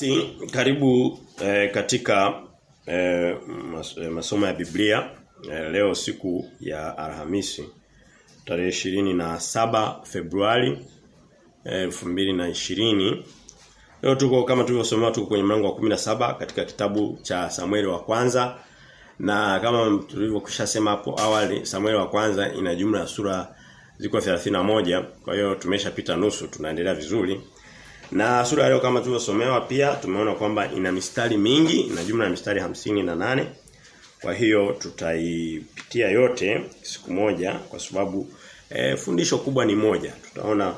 Si karibu eh, katika eh, eh, masomo ya Biblia eh, leo siku ya Alhamisi tarehe ishirini na saba Februari elfu mbili na ishirini. Leo tuko kama tulivyosomewa tuko kwenye mlango wa 17 katika kitabu cha Samueli wa kwanza. Na kama tulivyokushasema hapo awali Samueli wa kwanza ina jumla ya sura ziko 31 kwa hiyo tumeshapita nusu tunaendelea vizuri na sura leo kama tulivyosomewa pia tumeona kwamba ina mistari mingi na jumla ya mistari hamsini na nane kwa hiyo tutaipitia yote siku moja kwa sababu e, fundisho kubwa ni moja tutaona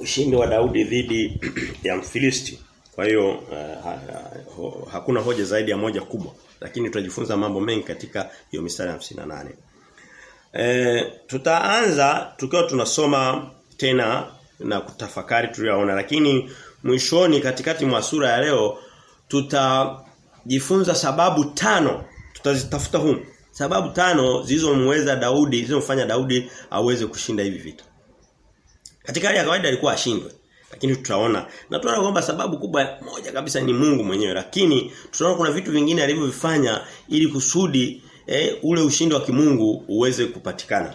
ushindi wa Daudi dhidi ya Mfilisti. Kwa hiyo uh, ha, hakuna hoja zaidi ya moja kubwa, lakini tutajifunza mambo mengi katika hiyo mistari 58. Eh tutaanza tukiwa tunasoma tena na kutafakari tuliyoona lakini mwishoni katikati mwa sura ya leo tutajifunza sababu tano. Tutazitafuta humu. Sababu tano zilizomweza Daudi zilizomfanya Daudi aweze kushinda hivi vita. Katika hali ya kawaida alikuwa ashindwe. Lakini tutaona. Na tunaona kwamba sababu kubwa moja kabisa ni Mungu mwenyewe. Lakini tunaona kuna vitu vingine alivyovifanya ili kusudi eh, ule ushindi wa kimungu uweze kupatikana.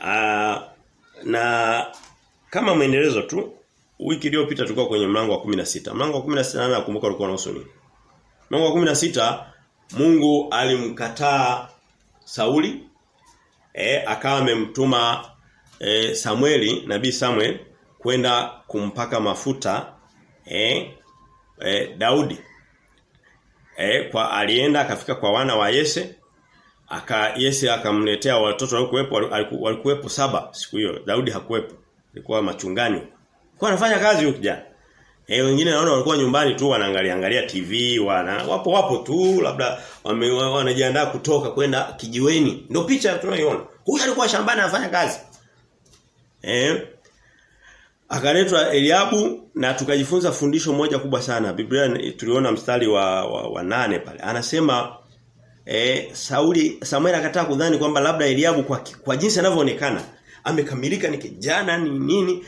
Aa, na kama mwendelezo tu wiki iliyopita tulikuwa kwenye mlango wa 16. Mlango wa 16 nakumbuka ulikuwa unahusu nini? Mlango wa 16 Mungu alimkataa Sauli eh akawa amemtuma e, Samueli nabii Samuel kwenda kumpaka mafuta eh e, Daudi. E, kwa alienda akafika kwa wana wa Yese aka Yese akamletea watoto walikuwepo walikuwepo saba siku hiyo Daudi hakuwepo alikuwa machungani kwa anafanya kazi huyo kijana Eh wengine naona walikuwa nyumbani tu wanaangalia angalia TV wana wapo wapo tu labda wanajiandaa kutoka kwenda kijiweni ndio picha tunaiona huyu alikuwa shambani anafanya kazi Eh. Akaletwa Eliabu na tukajifunza fundisho moja kubwa sana. Biblia tuliona mstari wa, wa, wa nane pale. Anasema eh Sauli Samuel akataa kudhani kwamba labda Eliabu kwa, kwa jinsi anavyoonekana amekamilika ni kijana ni nini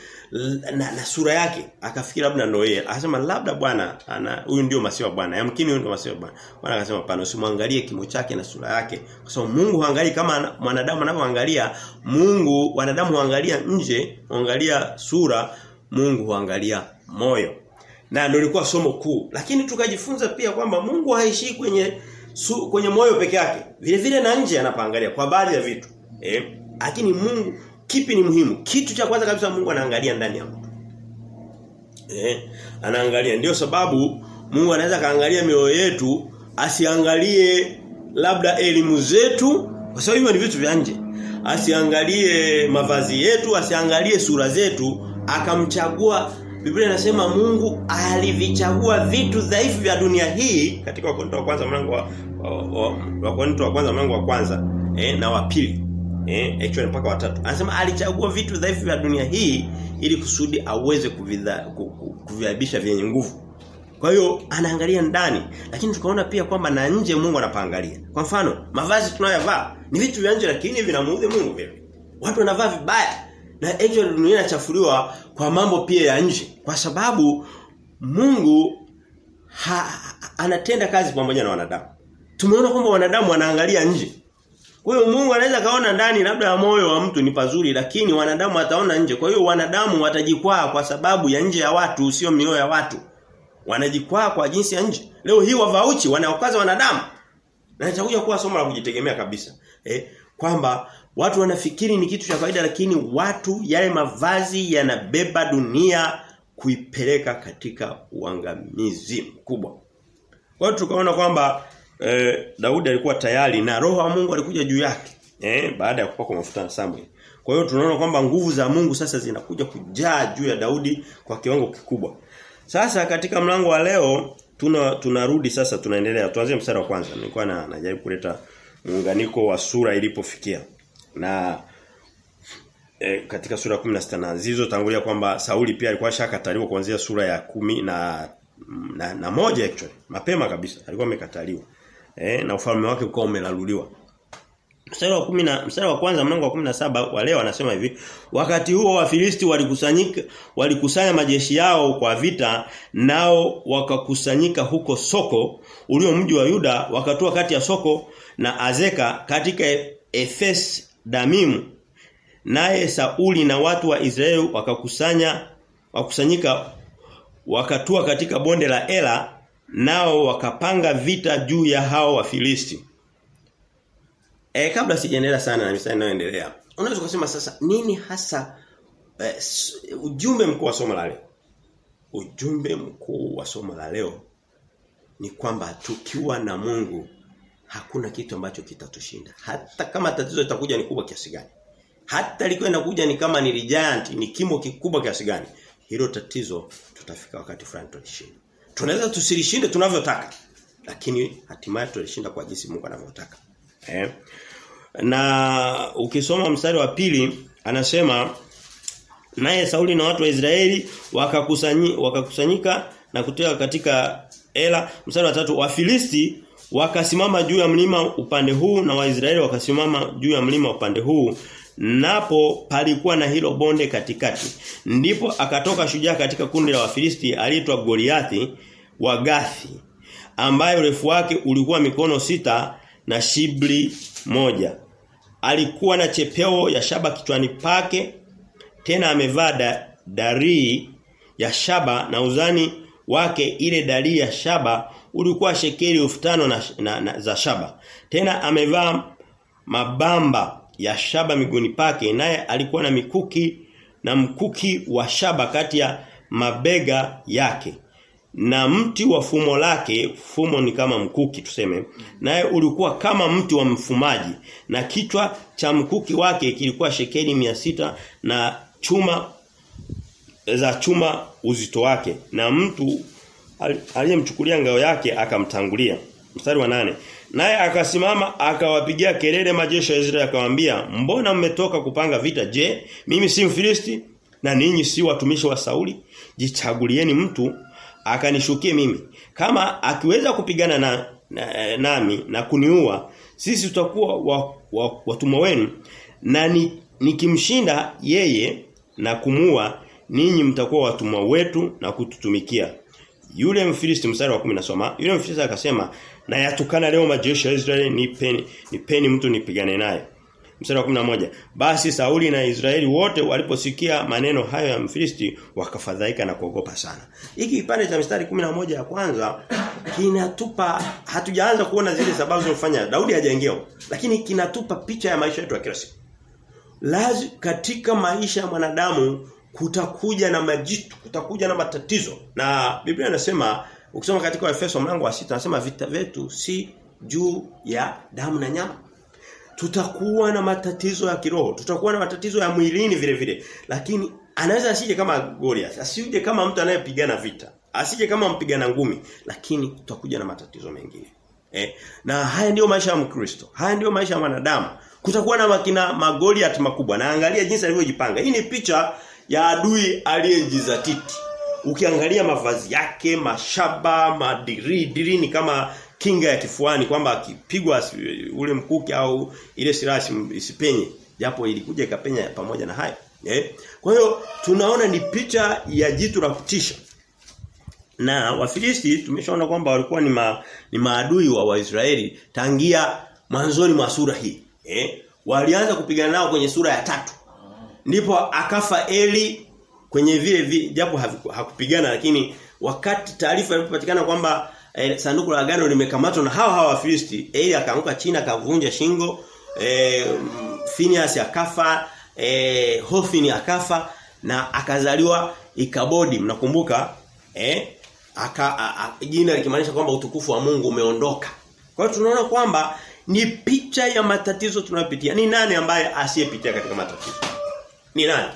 na, na sura yake. Akafikiri labda yeye. Akasema labda bwana ana huyu ndio masiwa bwana yamkini huyu ndio masiwa bwana. Bwana akasema pana usimwangalie kimo chake na sura yake. Kwa sababu Mungu haangalii kama mwanadamu anavyoangalia Mungu wanadamu huangalia nje huangalia sura Mungu huangalia moyo. Na ndio ilikuwa somo kuu. Lakini tukajifunza pia kwamba Mungu haishi kwenye su, kwenye moyo peke yake. Vile vile na nje anapaangalia kwa baadhi ya vitu. Eh lakini Mungu kipi ni muhimu? Kitu cha kwanza kabisa Mungu anaangalia ndani ya mtu. Eh, anaangalia ndio sababu Mungu anaweza kaangalia mioyo yetu asiangalie labda elimu zetu kwa sababu hivyo ni vitu vya nje. Asiangalie mavazi yetu, asiangalie sura zetu, akamchagua Biblia inasema Mungu alivichagua vitu dhaifu vya dunia hii katika Wakorintho wa kwanza mlango wa Wakorintho wa kwanza mlango wa kwanza eh, na wa pili eh actually mpaka watatu. Anasema alichagua vitu dhaifu vya dunia hii ili kusudi aweze kuviaibisha vyenye nguvu. Kwa hiyo anaangalia ndani lakini tukaona pia kwamba na nje Mungu anapaangalia kwa mfano mavazi tunayovaa ni vitu vya nje lakini vinamuudhi Mungu vile watu wanavaa vibaya. Na actually dunia inachafuliwa kwa mambo pia ya nje. Kwa sababu Mungu ha, anatenda kazi pamoja na wanadamu. Tumeona kwamba wanadamu wanaangalia nje kwa hiyo Mungu anaweza kaona ndani labda ya moyo wa mtu ni pazuri lakini wanadamu wataona nje. Kwa hiyo wanadamu watajikwaa kwa sababu ya nje ya watu sio mioyo ya watu. Wanajikwaa kwa jinsi ya nje. Leo hii wavauchi wanaokaza wanadamu. Na itakuja kuwa somo la kujitegemea kabisa. Eh, kwamba watu wanafikiri ni kitu cha kawaida lakini watu yale mavazi yanabeba dunia kuipeleka katika uangamizi mkubwa. Kwa hiyo tukaona kwamba eh, Daudi alikuwa tayari na roho wa Mungu alikuja juu yake eh, baada ya kupakwa mafuta na Samuel. Kwa hiyo tunaona kwamba nguvu za Mungu sasa zinakuja kujaa juu ya Daudi kwa kiwango kikubwa. Sasa katika mlango wa leo tuna tunarudi sasa tunaendelea. Tuanze mstari wa kwanza. Nilikuwa na najaribu kuleta muunganiko wa sura ilipofikia. Na e, katika sura ya 16 na zilizotangulia kwamba Sauli pia alikuwa shakataliwa kuanzia sura ya kumi na na, na moja actually mapema kabisa alikuwa amekataliwa eh na ufalme wake ukawa umelaluliwa. Mstari wa 10 mstari wa kwanza mlango wa 17 wa leo anasema hivi wakati huo Wafilisti walikusanyika walikusanya majeshi yao kwa vita nao wakakusanyika huko Soko ulio mji wa Yuda wakatua kati ya Soko na Azeka katika Efes Damimu naye Sauli na watu wa Israeli wakakusanya wakusanyika wakatua katika bonde la Ela nao wakapanga vita juu ya hao Wafilisti E, kabla sijaendelea sana na misali inayoendelea. Unaweza kusema sasa nini hasa e, ujumbe mkuu wa somo la leo? Ujumbe mkuu wa somo la leo ni kwamba tukiwa na Mungu hakuna kitu ambacho kitatushinda. Hata kama tatizo litakuja ni kubwa kiasi gani. Hata likiwa linakuja ni kama ni giant, ni kimo kikubwa kiasi gani. Hilo tatizo tutafika wakati fulani tulishinda. Tunaweza tusilishinde tunavyotaka. Lakini hatimaye tulishinda kwa jinsi Mungu anavyotaka. Eh? Na ukisoma mstari wa pili anasema naye Sauli na watu wa Israeli wakakusanyika wakakusanyika na kutoka katika Ela mstari wa tatu Wafilisti wakasimama juu ya mlima upande huu na Waisraeli wakasimama juu ya mlima upande huu napo palikuwa na hilo bonde katikati ndipo akatoka shujaa katika kundi la Wafilisti aliitwa Goliathi wa Gathi ambaye urefu wake ulikuwa mikono sita na shibli moja. Alikuwa na chepeo ya shaba kichwani pake tena amevaa da, darii ya shaba na uzani wake ile darii ya shaba ulikuwa shekeli elfu tano na, na, na, za shaba. Tena amevaa mabamba ya shaba miguuni pake naye alikuwa na mikuki na mkuki wa shaba kati ya mabega yake. Na mti wa fumo lake fumo ni kama mkuki tuseme naye ulikuwa kama mti wa mfumaji. Na kichwa cha mkuki wake kilikuwa shekeli mia sita na chuma za chuma uzito wake. Na mtu aliyemchukulia ngao yake akamtangulia. Mstari wa nane naye akasimama akawapigia kelele majeshi ya Israeli akamwambia mbona mmetoka kupanga vita? Je mimi si mfilisti? Na ninyi si watumishi wa Sauli? Jichagulieni mtu akanishukie mimi. Kama akiweza kupigana na, na nami na kuniua sisi tutakuwa wa, wa, watumwa wenu. Na ni, nikimshinda yeye na kumua ninyi mtakuwa watumwa wetu na kututumikia. Yule mfilisti mstari wa 10 nasoma yule mfilisti akasema na yatukana leo majeshi ya Israeli nipeni nipeni mtu nipigane naye. Mstari wa 11 basi Sauli na Israeli wote waliposikia maneno hayo ya Mfilisti wakafadhaika na kuogopa sana. Hiki kipande cha mstari 11 ya kwanza kinatupa hatujaanza kuona zile sababu zilizofanya. Daudi hajaingia. Lakini kinatupa picha ya maisha yetu ya kila siku. Lazi katika maisha ya mwanadamu kutakuja na majitu kutakuja na matatizo. Na Biblia inasema ukisoma katika Efeso mlango wa 6 anasema vita vyetu si juu ya damu na nyama tutakuwa na matatizo ya kiroho, tutakuwa na matatizo ya mwilini vile vile. Lakini anaweza asije kama Goliath, asije kama mtu anayepigana vita, asije kama mpigana ngumi, lakini tutakuja na matatizo mengine. Eh, na haya ndiyo maisha ya Mkristo. Haya ndiyo maisha ya mwanadamu. Kutakuwa na makina magoliath makubwa. Na angalia jinsi alivyojipanga. Hii ni picha ya adui aliyejizatiti. Ukiangalia mavazi yake, mashaba, madiri, diri ni kama kinga ya kifuani kwamba akipigwa ule mkuki au ile silaha isipenye japo ilikuja ikapenya pamoja na hayo eh? Kwa hiyo tunaona ni picha ya jitu la kutisha. Na wafilisti tumeshaona kwamba walikuwa ni ma, ni maadui wa Waisraeli tangia mwanzoni mwa sura hii eh? Walianza kupigana nao kwenye sura ya tatu. Ndipo akafa Eli kwenye vile japo hakupigana lakini wakati taarifa ilipopatikana kwamba eh, sanduku la agano limekamatwa na hawa hawa Wafilisti Eli akaanguka chini akavunja shingo eh, Phineas akafa eh, Hofni akafa na akazaliwa Ikabodi. Mnakumbuka eh aka a, a, jina likimaanisha kwamba utukufu wa Mungu umeondoka. Kwa hiyo tunaona kwamba ni picha ya matatizo tunayopitia. Ni nani ambaye asiyepitia katika matatizo? Ni nani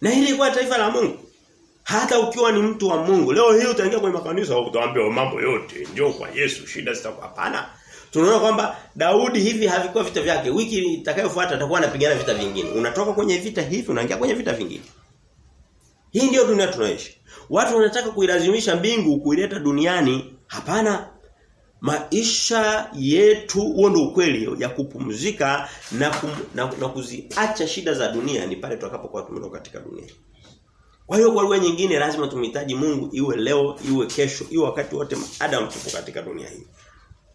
na hili kwa taifa la Mungu. Hata ukiwa ni mtu wa Mungu leo hii utaingia kwenye makanisa utaambiwa mambo yote njoo kwa Yesu shida zitakuwa hapana. Tunaona kwamba Daudi hivi havikuwa vita vyake. Wiki itakayofuata atakuwa anapigana vita vingine. Unatoka kwenye vita hivi unaingia kwenye vita vingine. Hii ndio dunia tunaishi watu wanataka kuilazimisha mbingu kuileta duniani. Hapana maisha yetu huo ndio ukweli ya kupumzika na, kum, na, na kuziacha shida za dunia ni pale tutakapokuwa tumeondoka katika dunia. Kwa hiyo kwa lugha nyingine lazima tumhitaji Mungu iwe leo, iwe kesho, iwe wakati wote Adam tupo katika dunia hii.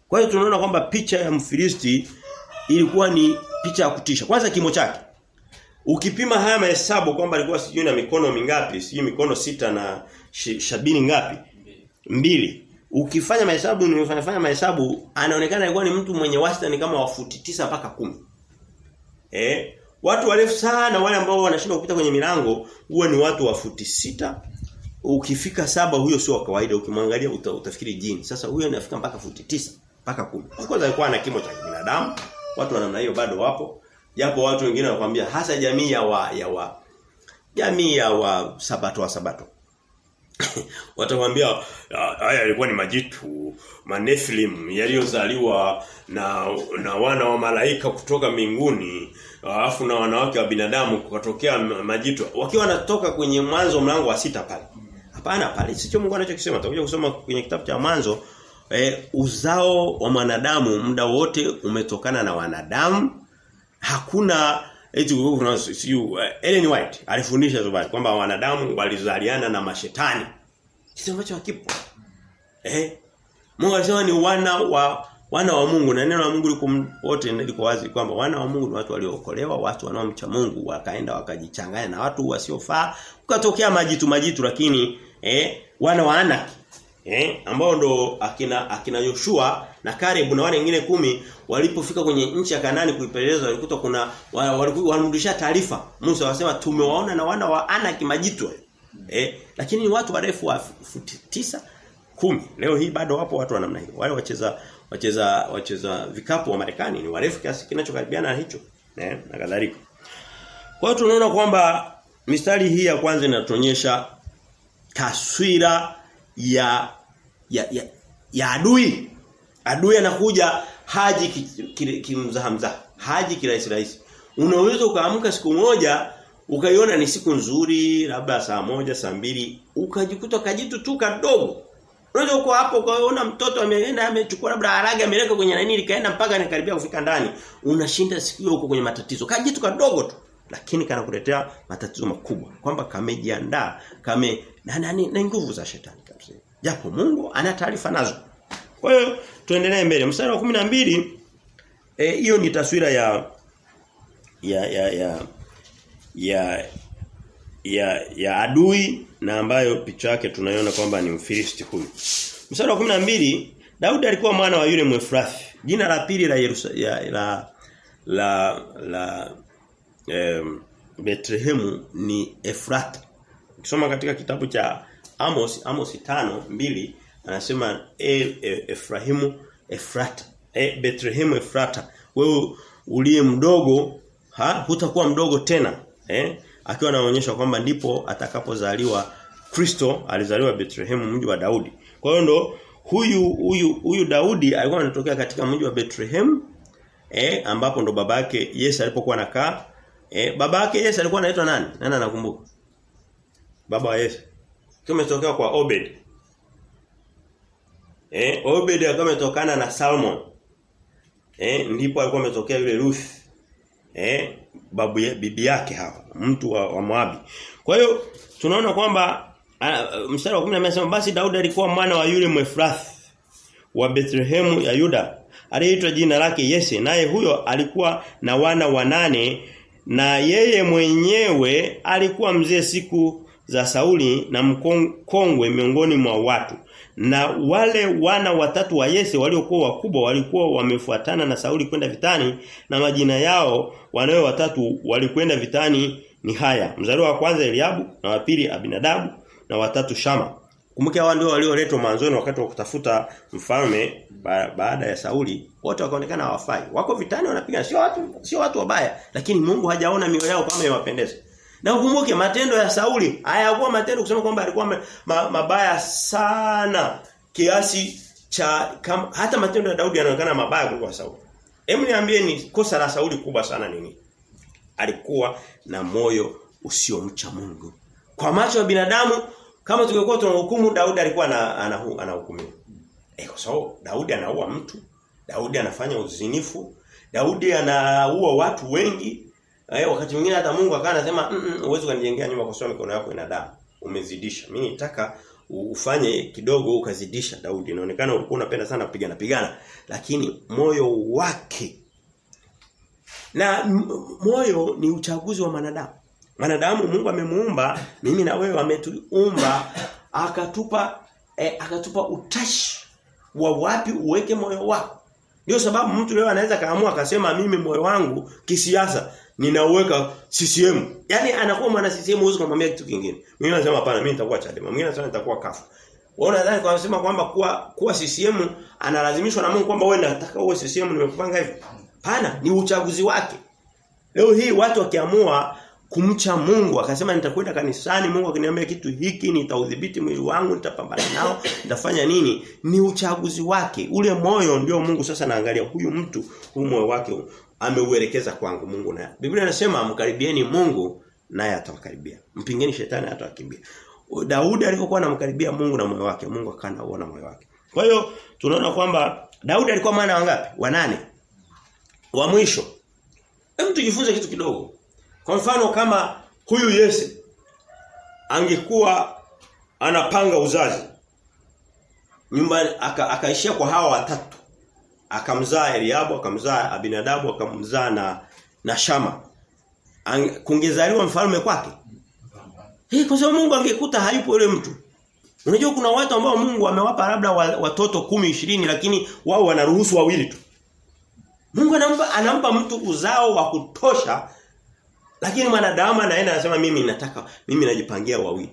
Kwa hiyo tunaona kwamba picha ya Mfilisti ilikuwa ni picha ya kutisha. Kwanza kimo chake. Ukipima haya mahesabu kwamba alikuwa sijui na mikono mingapi, sijui mikono sita na shabini ngapi? Mbili. Ukifanya mahesabu nimefanya fanya mahesabu anaonekana alikuwa ni mtu mwenye wastani kama wa futi tisa mpaka kumi. Eh? Watu warefu sana wale ambao wanashinda kupita kwenye milango huwa ni watu wa futi sita Ukifika saba huyo sio kawaida ukimwangalia uta, utafikiri jini. Sasa huyo anafika mpaka futi tisa mpaka kumi. Of course alikuwa na kimo cha binadamu. Watu wa namna hiyo bado wapo. Japo watu wengine wanakuambia hasa jamii ya wa ya wa jamii ya wa sabato wa sabato. Watakwambia haya yalikuwa ni majitu, manefilim yaliyozaliwa na na wana wa malaika kutoka mbinguni, alafu na wanawake wa binadamu kutokea majitu. Wakiwa wanatoka kwenye mwanzo mlango wa sita pale. Hapana pale sicho Mungu anachokisema. Tutakuja kusoma kwenye kitabu cha mwanzo e, uzao wa mwanadamu muda wote umetokana na wanadamu. Hakuna eti siyo Ellen White alifundisha zubani kwamba wanadamu walizaliana na mashetani. Kitu ambacho hakipo. Eh? Mungu alisema ni wana wa wana wa Mungu na neno la Mungu liko wote liko wazi kwamba wana wa Mungu ni watu waliookolewa, watu wanaomcha Mungu, wakaenda wakajichanganya na watu wasiofaa, ukatokea majitu majitu lakini eh wana wa Anaki eh ambao ndo akina akina Yoshua na Caleb na wale wengine kumi walipofika kwenye nchi ya Kanani kuipeleleza walikuta kuna walirudisha taarifa. Musa wasema tumewaona na wana wa Anaki majitwa eh lakini ni watu warefu wa futi tisa kumi. Leo hii bado wapo watu wa namna hiyo. Wale wacheza wacheza wacheza vikapu wa Marekani ni warefu kiasi kinachokaribiana na hicho. Eh na kadhalika. Kwa hiyo tunaona kwamba mistari hii ya kwanza inatuonyesha taswira ya ya ya, ya adui. Adui anakuja haji kimzahamza, ki, ki haji kirahisi rahisi. Unaweza ukaamka siku moja ukaiona ni siku nzuri, labda saa moja, saa mbili, ukajikuta kajitu tu kadogo. Unaweza uko hapo ukaona mtoto ameenda amechukua labda harage ameleka kwenye nani likaenda mpaka anakaribia kufika ndani. Unashinda siku hiyo uko kwenye matatizo. Kajitu kadogo tu lakini kanakuletea matatizo makubwa kwamba kamejiandaa kame na nguvu za shetani kabisa. Japo Mungu ana taarifa nazo. Kwa hiyo tuendelee mbele. Mstari wa 12 eh hiyo ni taswira ya ya ya ya ya ya, ya adui na ambayo picha yake tunaiona kwamba ni Mfilisti huyu. Mstari wa 12 Daudi alikuwa mwana wa yule Mwefrathi. Jina la pili la Yerusa, ya, la la la eh, Betlehemu ni Efrat. Ukisoma katika kitabu cha Amos Amos 5:2 anasema e, e, Efrahimu Efrata. E, Bethlehemu Efrata. Wewe uliye mdogo ha hutakuwa mdogo tena. Eh? Akiwa anaonyesha kwamba ndipo atakapozaliwa Kristo alizaliwa Betlehemu mji wa Daudi. Kwa hiyo ndo huyu huyu huyu Daudi alikuwa anatokea katika mji wa Bethlehem eh ambapo ndo babake Yesu alipokuwa anakaa eh babake Yesu alikuwa anaitwa nani? Nani anakumbuka? Baba wa Yesu. Kimetokea kwa Obed. Eh Obed alikuwa ametokana na Salmon. Eh ndipo alikuwa ametokea yule Ruth. Eh babu ya, bibi yake hapa mtu wa, wa Moabi. Kwa hiyo tunaona kwamba mstari wa 10 anasema basi Daudi alikuwa mwana wa yule mefrath wa Bethlehemu ya Yuda aliyeitwa jina lake Yese naye huyo alikuwa na wana wanane na yeye mwenyewe alikuwa mzee siku za Sauli na mkongwe miongoni mwa watu na wale wana watatu wa Yese waliokuwa wakubwa walikuwa wamefuatana na Sauli kwenda vitani na majina yao wanawe watatu walikwenda vitani ni haya mzaliwa wa kwanza Eliabu na wa pili Abinadabu na watatu Shama Kumbuke hao ndio walioletwa mwanzoni wakati wa kutafuta mfalme ba baada ya Sauli wote wakaonekana hawafai. Wako vitani wanapiga sio watu sio watu wabaya lakini Mungu hajaona mioyo yao kama iwapendeza. Na ukumbuke matendo ya Sauli hayakuwa matendo kusema kwamba alikuwa ma, ma, mabaya sana kiasi cha kam, hata matendo ya Daudi yanaonekana mabaya kuliko Sauli. Hebu niambie ni kosa la Sauli kubwa sana nini? Alikuwa na moyo usiomcha Mungu. Kwa macho ya binadamu kama tungekuwa tunahukumu Daudi alikuwa anahukumiwa. Ana Eh kwa sababu Daudi anaua mtu, Daudi anafanya uzinifu, Daudi anaua watu wengi. Eh wakati mwingine hata Mungu akawa anasema uwezo kanijengea nyumba kwa sababu mikono yako ina damu. Umezidisha. Mimi nitaka ufanye kidogo ukazidisha Daudi. Inaonekana ulikuwa unapenda sana kupigana pigana, lakini moyo wake na moyo ni uchaguzi wa mwanadamu. Mwanadamu Mungu amemuumba, mimi na wewe ametuumba, akatupa eh, akatupa utashi wa wapi uweke moyo wako. Ndio sababu mtu leo anaweza kaamua akasema mimi moyo wangu kisiasa ninauweka CCM. Yaani anakuwa mwana CCM huwezi kumwambia kitu kingine. Mimi nasema hapana mimi nitakuwa Chadema. Mimi nasema nitakuwa kafu. Wao nadhani kwa kusema kwamba kuwa kuwa CCM analazimishwa na Mungu kwamba wewe nataka uwe CCM nimekupanga hivi. Pana ni uchaguzi wake. Leo hii watu wakiamua kumcha Mungu akasema nitakwenda kanisani Mungu akiniambia kitu hiki nitaudhibiti mwili wangu nitapambana nao nitafanya nini ni uchaguzi wake ule moyo ndio Mungu sasa naangalia huyu mtu huyu moyo wake ameuelekeza kwangu Mungu naye Biblia inasema mkaribieni Mungu naye atawakaribia. Mpingeni shetani atawakimbia Daudi alipokuwa anamkaribia Mungu na moyo wake Mungu akanaona moyo wake. Kwa hiyo tunaona kwamba Daudi alikuwa maana wangapi? Wa nane wa mwisho. Hebu tujifunze kitu kidogo. Kwa mfano kama huyu Yese angekuwa anapanga uzazi nyumba akaishia aka kwa hawa watatu. Akamzaa Eliabu, akamzaa Abinadabu, akamzaa na na Shama. Kungezaliwa mfalme kwake? hey, kwa sababu Mungu angekuta hayupo yule mtu. Unajua kuna watu ambao Mungu amewapa labda watoto kumi ishirini lakini wao wanaruhusu wawili tu. Mungu anampa anampa mtu uzao wa kutosha lakini mwanadamu anaenda anasema mimi nataka mimi najipangia wawili.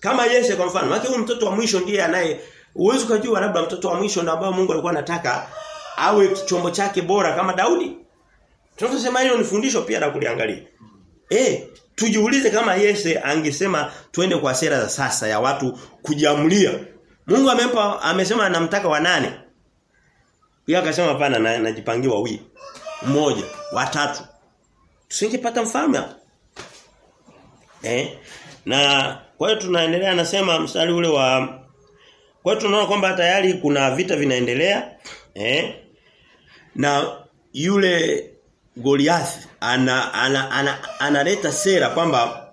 Kama Yese kwa mfano, maana huyu mtoto wa mwisho ndiye anaye uwezo kujua labda mtoto wa mwisho ndio ambao Mungu alikuwa anataka awe chombo chake bora kama Daudi. Tunasema hilo ni fundisho pia la kuliangalia. Eh, tujiulize kama Yese angesema twende kwa sera za sasa ya watu kujiamulia. Mungu amempa amesema anamtaka wa nane. Pia akasema hapana na, najipangiwa wawili. Mmoja, watatu. Tusingepata mfalme hapo. Eh? Na kwa hiyo tunaendelea anasema mstari ule wa kwa hiyo tunaona kwamba tayari kuna vita vinaendelea eh? Na yule Goliath ana analeta ana, ana, ana sera kwamba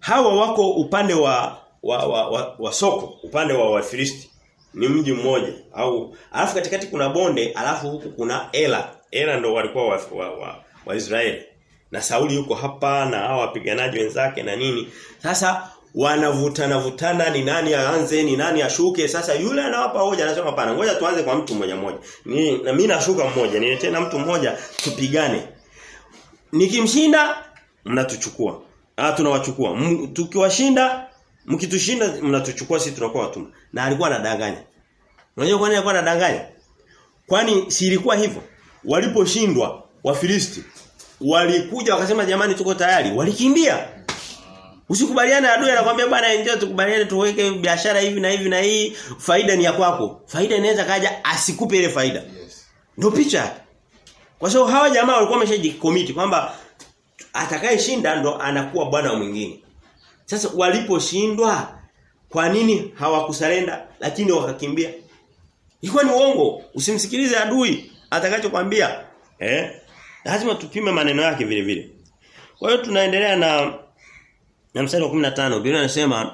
hawa wako upande wa wa, wa, wa, wa soko, upande wa Wafilisti ni mji mmoja au alafu katikati kuna bonde alafu huku kuna Ela. Ela ndo walikuwa wa, wa, wa, wa Israeli. Na Sauli yuko hapa na hao wapiganaji wenzake na nini. Sasa wanavutana vutana ni nani aanze ni nani ashuke. Sasa yule anawapa hoja anasema hapana ngoja tuanze kwa mtu mmoja mmoja. Ni na mimi nashuka mmoja niletee na mtu mmoja tupigane. Nikimshinda mnatuchukua. Ah tunawachukua. Tukiwashinda mkitushinda mnatuchukua sisi tunakuwa watumwa. Na alikuwa anadanganya. Unajua kwa nini alikuwa anadanganya? Kwani si ilikuwa hivyo? Waliposhindwa wafilisti walikuja wakasema jamani tuko tayari. Walikimbia Usikubaliane adui anakuambia bwana njoo tukubaliane tuweke biashara hivi na hivi na hii faida ni ya kwako. Faida inaweza kaja asikupe ile faida. Yes. Ndio picha. Kwa sababu hawa jamaa walikuwa wameshajikomiti kwamba atakayeshinda ndo anakuwa bwana mwingine. Sasa waliposhindwa kwa nini hawakusalenda lakini wakakimbia? Ilikuwa ni uongo. Usimsikilize adui atakachokwambia. Eh? Lazima tupime maneno yake vile vile. Kwa hiyo tunaendelea na na mstari wa 15 Biblia inasema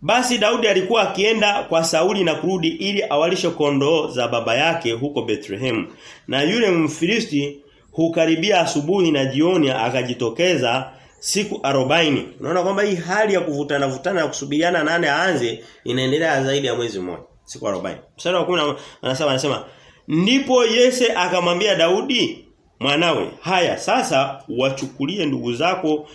basi Daudi alikuwa akienda kwa Sauli na kurudi ili awalishe kondoo za baba yake huko Bethlehem. Na yule Mfilisti hukaribia asubuhi na jioni akajitokeza siku arobaini Unaona kwamba hii hali ya kuvutana vutana na kusubiriana nane aanze inaendelea zaidi ya mwezi mmoja. Siku 40. Mstari wa 10 anasema anasema ndipo Yese akamwambia Daudi mwanawe, "Haya sasa wachukulie ndugu zako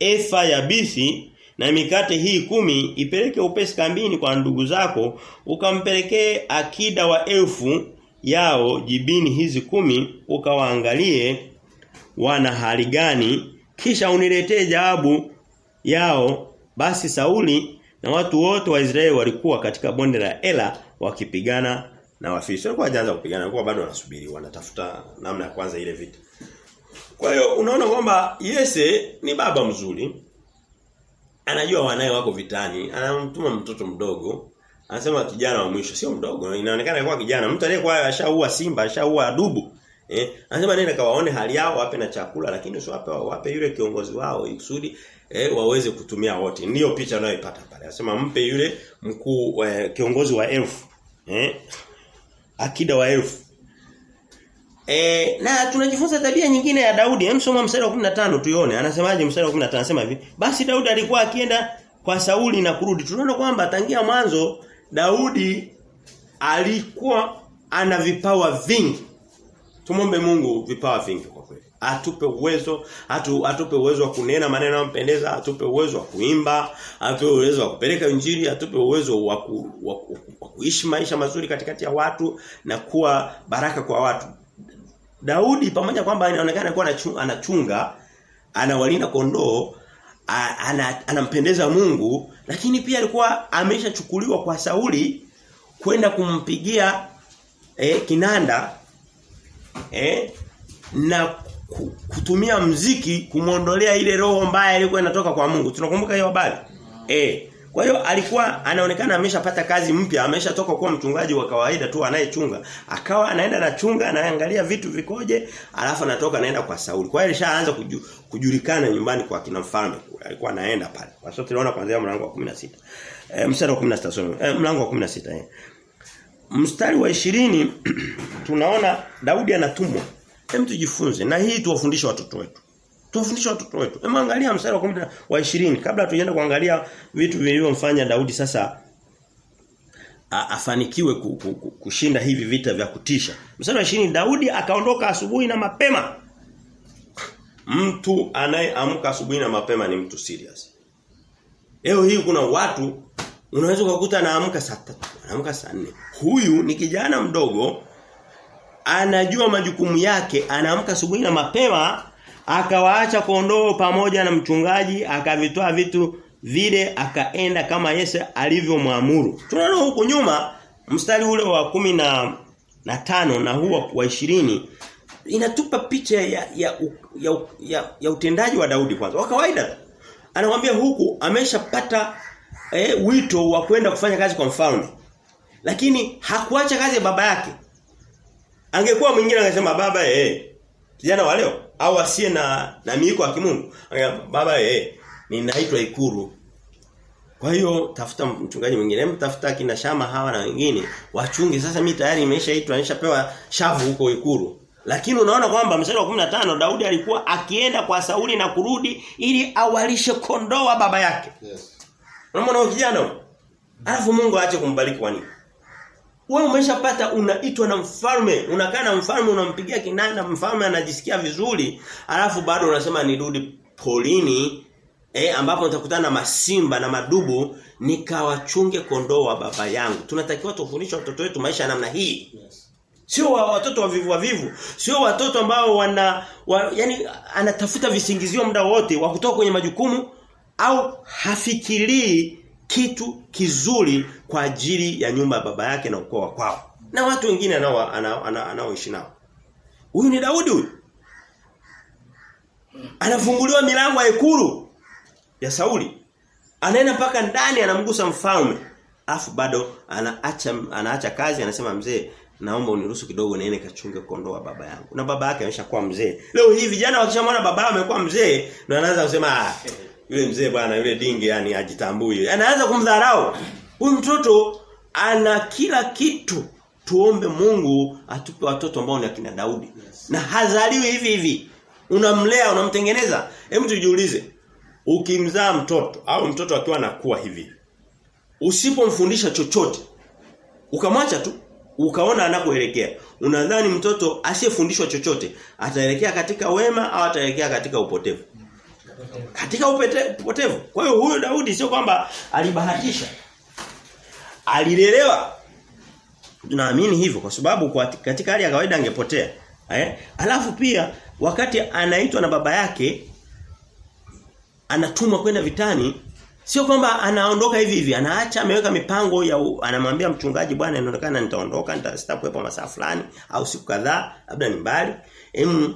efa ya bithi na mikate hii kumi ipeleke upesi kambini kwa ndugu zako ukampelekee akida wa elfu yao jibini hizi kumi ukawaangalie wana hali gani. Kisha uniletee jawabu yao. Basi Sauli na watu wote wa Israeli walikuwa katika bonde la Ela wakipigana na Wafilisti. Walikuwa hajaanza kupigana walikuwa bado wanasubiri wanatafuta namna ya kwanza ile vita kwa hiyo unaona kwamba Yese ni baba mzuri. Anajua wanae wako vitani, anamtuma mtoto mdogo, Anasema kijana wa mwisho sio mdogo. Inaonekana alikuwa kijana. Mtu aliyekuwa ashaua simba ashaua dubu eh. Anasema nenda kawaone hali yao wape na chakula lakini usiwape wape yule kiongozi wao ikusudi eh, waweze kutumia wote. Ndio picha unayoipata pale. Anasema mpe yule mkuu eh, kiongozi wa elfu eh akida wa elfu E, na tunajifunza tabia nyingine ya Daudi. Hem soma mstari wa 15 tuione. Anasemaje mstari wa 15? Anasema hivi. Basi Daudi alikuwa akienda kwa Sauli na kurudi. Tunaona kwamba tangia mwanzo Daudi alikuwa ana vipawa vingi. Tumombe Mungu vipawa vingi kwa kweli. Atupe uwezo, atu, atupe uwezo wa kunena maneno yanayompendeza, atupe uwezo wa kuimba, atupe uwezo wa kupeleka injili, atupe uwezo wa, ku, wa, kuishi maisha mazuri katikati ya watu na kuwa baraka kwa watu. Daudi pamoja kwamba inaonekana alikuwa anachunga, anawalinda kondoo, ana, anampendeza Mungu, lakini pia alikuwa ameshachukuliwa kwa Sauli kwenda kumpigia eh, kinanda eh, na kutumia mziki kumuondolea ile roho mbaya ilikuwa inatoka kwa Mungu. Tunakumbuka hiyo habari? Eh. Kwa hiyo alikuwa anaonekana ameshapata kazi mpya, ameshatoka kuwa mchungaji wa kawaida tu anayechunga. Akawa anaenda na chunga, anaangalia vitu vikoje, alafu anatoka anaenda kwa Sauli. Kwa hiyo alishaanza kuju, kujulikana nyumbani kwa kina mfalme. Alikuwa anaenda pale. Kwa sababu tunaona kuanzia mlango wa 16. Eh mstari wa 16 sorry. Eh, mlango wa 16 eh. Mstari wa 20 tunaona Daudi anatumwa. Hem tujifunze na hii tuwafundishe watoto wetu. Tuwafundishe watoto wetu. Hebu angalia mstari wa 10 wa 20 kabla tuende kuangalia vitu vilivyomfanya Daudi sasa afanikiwe ku, ku, ku, kushinda hivi vita vya kutisha. Mstari wa 20 Daudi akaondoka asubuhi na mapema. Mtu anayeamka asubuhi na mapema ni mtu serious. Leo hii kuna watu unaweza kukuta anaamka saa 3, anaamka saa 4. Huyu ni kijana mdogo anajua majukumu yake, anaamka asubuhi na mapema akawaacha kondoo pamoja na mchungaji akavitoa vitu vile akaenda kama Yesu alivyomwamuru. Tunaona huku nyuma mstari ule wa kumi na na tano na huo wa ishirini inatupa picha ya ya, ya, ya, ya utendaji wa Daudi kwanza. Kwa kawaida anamwambia huku ameshapata eh, wito wa kwenda kufanya kazi kwa mfalme. Lakini hakuacha kazi ya baba yake. Angekuwa mwingine angesema baba eh kijana wa leo au asiye na na miiko ya kimungu. Baba eh ninaitwa Ikuru. Kwa hiyo tafuta mchungaji mwingine, tafuta kina Shama hawa na wengine wachunge. Sasa mimi tayari nimeshaitwa, nimeshapewa shavu huko Ikuru. Lakini unaona kwamba mstari wa 15 Daudi alikuwa akienda kwa Sauli na kurudi ili awalishe kondoo wa baba yake. Yes. Unaona kijana? Alafu Mungu aache kumbariki kwa nini? Wewe umeshapata unaitwa na mfalme, unakaa na mfalme unampigia kinanda mfalme anajisikia vizuri, alafu bado unasema nirudi polini eh ambapo nitakutana na masimba na madubu nikawachunge kondoo wa baba yangu. Tunatakiwa tufundishe watoto wetu maisha namna hii. Yes. Sio wa watoto wavivu wavivu, sio watoto ambao wana wa, yani anatafuta visingizio muda wote wa kutoka kwenye majukumu au hafikirii kitu kizuri kwa ajili ya nyumba ya baba yake na ukoo wa kwao. Na watu wengine anao anaoishi nao. Huyu ni Daudi huyu. Anafunguliwa milango ya ikulu ya Sauli. Anaenda mpaka ndani anamgusa mfalme. Afu bado anaacha anaacha kazi anasema mzee naomba uniruhusu kidogo niende kachunge kondoo wa baba yangu. Na baba yake ameshakuwa mzee. Leo hii vijana wakishamwona baba yao amekuwa mzee ndio anaanza kusema ah yule mzee bwana yule dingi yani ajitambui. Anaanza kumdharau. Huyu mtoto ana kila kitu. Tuombe Mungu atupe watoto ambao ni akina Daudi. Yes. Na hazaliwi hivi hivi. Unamlea, unamtengeneza. Hebu tujiulize. Ukimzaa mtoto au mtoto akiwa anakuwa hivi. Usipomfundisha chochote ukamwacha tu ukaona anakoelekea. Unadhani mtoto asiyefundishwa chochote ataelekea katika wema au ataelekea katika upotevu? Katika upotevu. Kwa hiyo huyo Daudi sio kwamba alibahatisha. Alilelewa. Tunaamini hivyo kwa sababu kwa katika hali ya kawaida angepotea. Eh? Alafu pia wakati anaitwa na baba yake anatumwa kwenda vitani Sio kwamba anaondoka hivi hivi, anaacha ameweka mipango ya anamwambia mchungaji bwana inaonekana nitaondoka nitastakuepo masaa fulani au siku kadhaa labda ni mbali. Em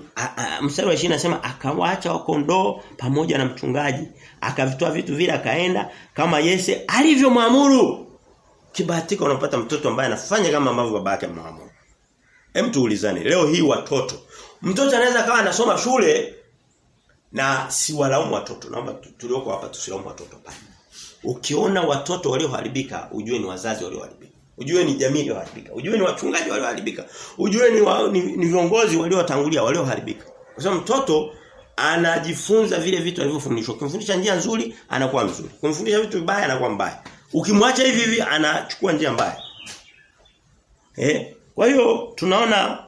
mstari wa 20 anasema akawaacha wakondoo pamoja na mchungaji, akavitoa vitu vile akaenda kama Yese alivyomwamuru. kibahatika unapata mtoto ambaye anafanya kama ambavyo baba yake ameamua. Hem tuulizane. Leo hii watoto. Mtoto anaweza kawa anasoma shule na si walaumu watoto. Naomba tulioko hapa tusilaumu watoto pale. Ukiona watoto walioharibika, ujue ni wazazi walioharibika. Ujue ni jamii iliyoharibika. Ujue ni wachungaji walioharibika. Ujue ni, wa, ni, ni viongozi waliowatangulia walioharibika. Kwa sababu mtoto anajifunza vile vitu alivyofundishwa. Ukimfundisha njia nzuri, anakuwa mzuri. Ukimfundisha vitu vibaya, anakuwa mbaya. Ukimwacha hivi hivi, anachukua njia mbaya. Eh? Kwa hiyo tunaona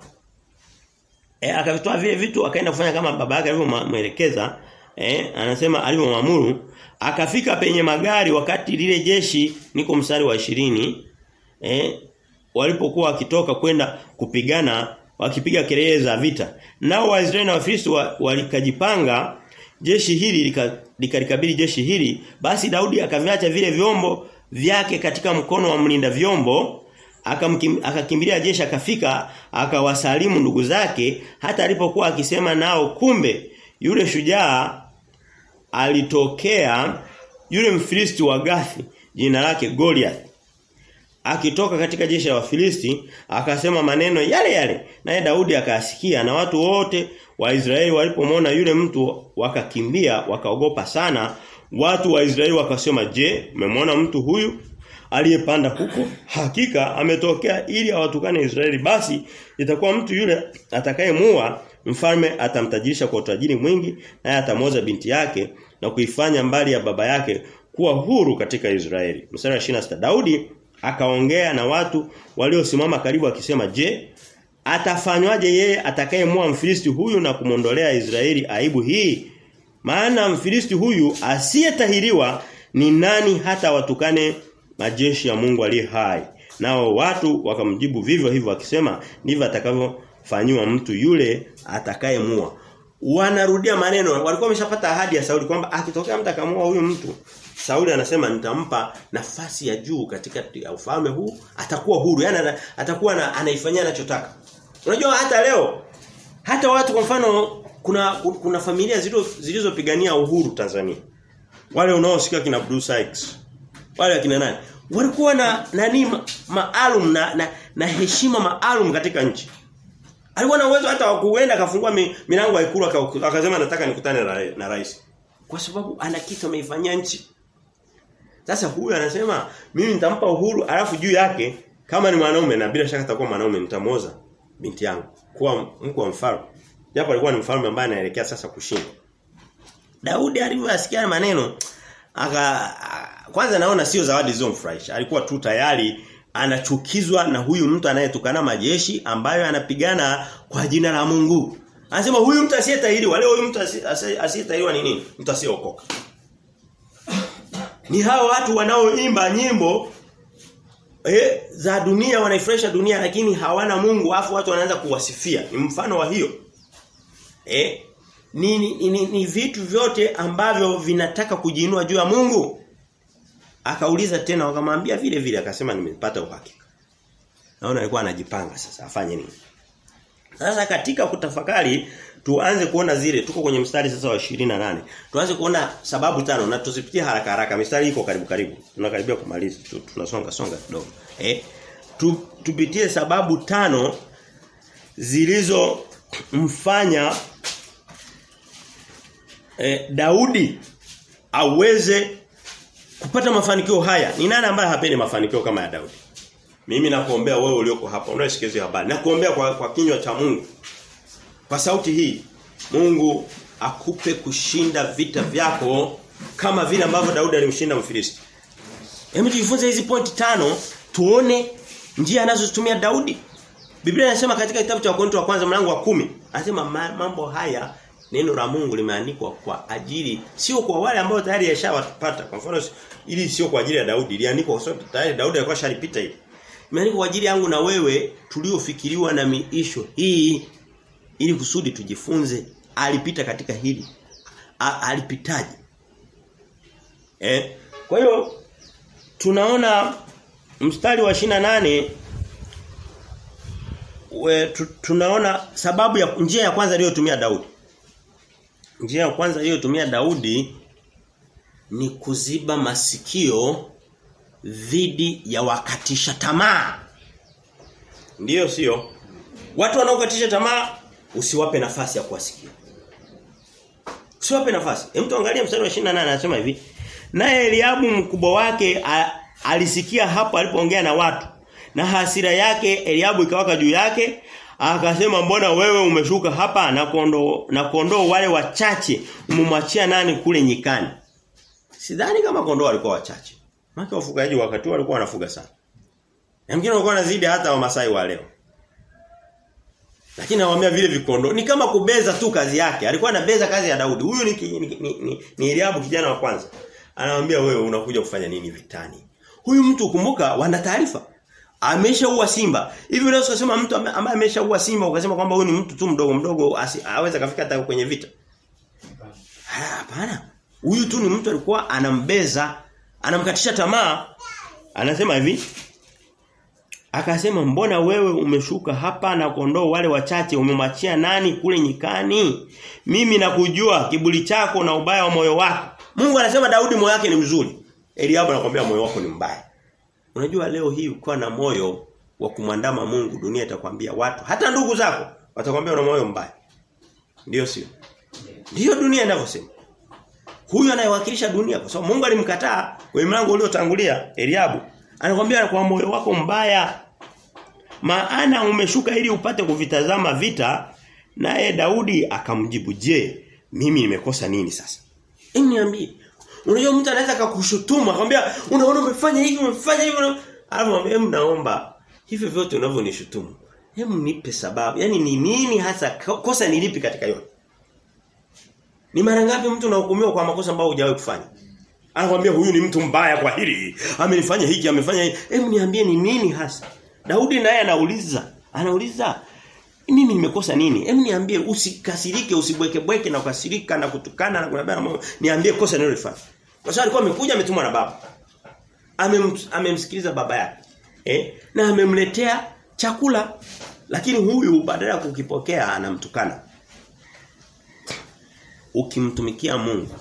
eh akavitoa vile vitu akaenda kufanya kama baba yake alivyomwelekeza eh anasema alivyomwamuru akafika penye magari wakati lile jeshi niko mstari wa ishirini eh? Walipokuwa wakitoka kwenda kupigana wakipiga kelele za vita. Nao Waisraeli na Wafilisti wa, walikajipanga jeshi hili likalikabili lika jeshi hili. Basi Daudi akaviacha vile vyombo vyake katika mkono wa mlinda vyombo akakimbilia jeshi akafika akawasalimu ndugu zake hata alipokuwa akisema nao kumbe yule shujaa alitokea yule mfilisti wa Gathi jina lake Goliath akitoka katika jeshi la Wafilisti akasema maneno yale yale. Naye Daudi akasikia na watu wote wa Israeli walipomwona yule mtu wakakimbia wakaogopa sana. Watu wa Israeli wakasema je umemwona mtu huyu aliyepanda huko? Hakika ametokea ili awatukane Israeli. Basi itakuwa mtu yule atakayemua mfalme atamtajirisha kwa utajiri mwingi naye atamoza binti yake na kuifanya mbali ya baba yake kuwa huru katika Israeli. Mstari wa 26 Daudi akaongea na watu waliosimama karibu akisema je atafanywaje yeye atakayemua mfilisti huyu na kumondolea Israeli aibu hii maana mfilisti huyu asiyetahiriwa ni nani hata watukane majeshi ya Mungu aliye hai. Nao watu wakamjibu vivyo hivyo akisema ndivyo atakavyofanywa mtu yule atakayemua. Wanarudia maneno walikuwa wameshapata ahadi ya Sauli kwamba akitokea mtu akamua huyu mtu Sauli anasema nitampa nafasi ya juu katika ya ufalme huu atakuwa huru yani atakuwa na, anaifanyia anachotaka. Unajua hata leo hata watu kwa mfano kuna kuna familia zilizopigania uhuru Tanzania. Wale unaosikia kina Bruce Sykes wale akina nani walikuwa na nani maalum na, na na heshima maalum katika nchi alikuwa na uwezo hata wa kuenda akafungua milango ya ikulu akasema nataka nikutane na rais kwa sababu ana kitu ameifanyia nchi sasa huyu anasema mimi nitampa uhuru alafu juu yake kama ni mwanaume na bila shaka atakuwa mwanaume nitamoza binti yangu kuwa mkuu wa mfalme japo alikuwa ni mfalme ambaye anaelekea sasa kushinda Daudi alivyosikia maneno aka kwanza naona sio zawadi zilizomfurahisha. Alikuwa tu tayari anachukizwa na huyu mtu anayetukana majeshi ambayo anapigana kwa jina la Mungu. Anasema huyu mtu asiyetahiriwa, leo huyu mtu asiyetahiriwa ni nini? Mtu asiyeokoka. Ni hao watu wanaoimba nyimbo eh, za dunia wanaifurahisha dunia lakini hawana Mungu afu watu wanaanza kuwasifia. Ni mfano wa hiyo. Eh, ni, ni, ni, ni vitu vyote ambavyo vinataka kujiinua juu ya Mungu. Akauliza tena wakamwambia vile vile akasema nimepata uhakika. Naona alikuwa anajipanga sasa afanye nini. Sasa katika kutafakari tuanze kuona zile tuko kwenye mstari sasa wa 28. Tuanze kuona sababu tano na tuzipitie haraka haraka. Mistari iko karibu karibu. Tunakaribia kumaliza. Tunasonga songa kidogo. Eh? Tu, tupitie sababu tano zilizo mfanya eh, Daudi aweze kupata mafanikio haya. Ni nani ambaye hapendi mafanikio kama ya Daudi? Mimi nakuombea wewe ulioko hapa unayesikiliza habari. Nakuombea kwa, kwa kinywa cha Mungu. Kwa sauti hii Mungu akupe kushinda vita vyako kama vile ambavyo Daudi alimshinda Mfilisti. Hebu tujifunze hizi pointi tano tuone njia anazotumia Daudi. Biblia inasema katika kitabu cha Wakorintho wa kwanza mlango wa kumi anasema mambo haya neno la Mungu limeandikwa kwa ajili sio kwa wale ambao tayari yashawapata. Kwa mfano ili sio kwa ajili ya Daudi, iliandikwa kwa sababu tayari Daudi alikuwa shalipita hili. Imeandikwa kwa ajili yangu na wewe tuliofikiriwa na miisho hii ili kusudi tujifunze alipita katika hili. Alipitaje? Eh? Kwa hiyo tunaona mstari wa 28 we, tu, tunaona sababu ya njia ya kwanza aliyotumia Daudi. Njia ya kwanza aliyotumia Daudi ni kuziba masikio dhidi ya wakatisha tamaa. Ndiyo sio? Watu wanaokatisha tamaa usiwape nafasi ya kuwasikia. Usiwape nafasi. Hem tuangalie mstari wa 28 anasema hivi. Naye Eliabu mkubwa wake a, alisikia hapo alipoongea na watu. Na hasira yake Eliabu ikawaka juu yake akasema mbona wewe umeshuka hapa na kuondo na kondoo wale wachache umemwachia nani kule nyikani? Sidhani kama kondoo walikuwa wachache. Maana wafugaji wakati walikuwa wanafuga sana. Na mwingine walikuwa wanazidi hata Wamasai wa leo. Lakini anawaambia vile vikondo ni kama kubeza tu kazi yake. Alikuwa anabeza kazi ya Daudi. Huyu ni ni, ni, ni, ni Eliabu kijana wa kwanza. Anamwambia wewe unakuja kufanya nini vitani? Huyu mtu kumbuka wana taarifa. Ameshaua simba. Hivi unaweza kusema mtu ambaye ameshaua simba ukasema kwamba huyu ni mtu tu mdogo mdogo aweza kafika hata kwenye vita. Hapana. Huyu tu ni mtu alikuwa anambeza, anamkatisha tamaa. Anasema hivi, Akasema mbona wewe umeshuka hapa na kondoo wale wachache umemwachia nani kule nyikani? Mimi nakujua kibuli chako na ubaya wa moyo wako. Mungu anasema Daudi moyo wake ni mzuri. Eliabu anakuambia moyo wako ni mbaya. Unajua leo hii ukiwa na moyo wa kumwandama Mungu dunia itakwambia watu hata ndugu zako watakwambia una moyo mbaya. Ndio sio? Ndio dunia inavyosema. Huyu anayewakilisha dunia kwa sababu Mungu alimkataa kwenye mlango uliotangulia Eliabu. Anakuambia kwa moyo wako mbaya. Maana umeshuka ili upate kuvitazama vita naye Daudi akamjibu je mimi nimekosa nini sasa? Niambie. Unajua mtu anaweza akakushutuma, akwambia unaona umefanya hivi umefanya hivi alafu hebu naomba hivyo vyote unavyonishutumu hebu nipe sababu. Yaani ni nini hasa kosa ni lipi katika yote? Ni mara ngapi mtu unahukumiwa kwa makosa ambayo hujawahi kufanya anakuambia huyu ni mtu mbaya kwa hili amenifanya hiki amefanya hiki hebu niambie ni nini hasa Daudi naye anauliza, anauliza mimi nimekosa nini? Hebu niambie usikasirike, usibweke bweke na ukasirika na kutukana na kunabana moyo. Niambie kosa nililofanya. Kwa sababu alikuwa amekuja ametumwa na baba. Amem, amemsikiliza baba yake. Eh? Na amemletea chakula. Lakini huyu badala ya kukipokea anamtukana. Ukimtumikia Mungu,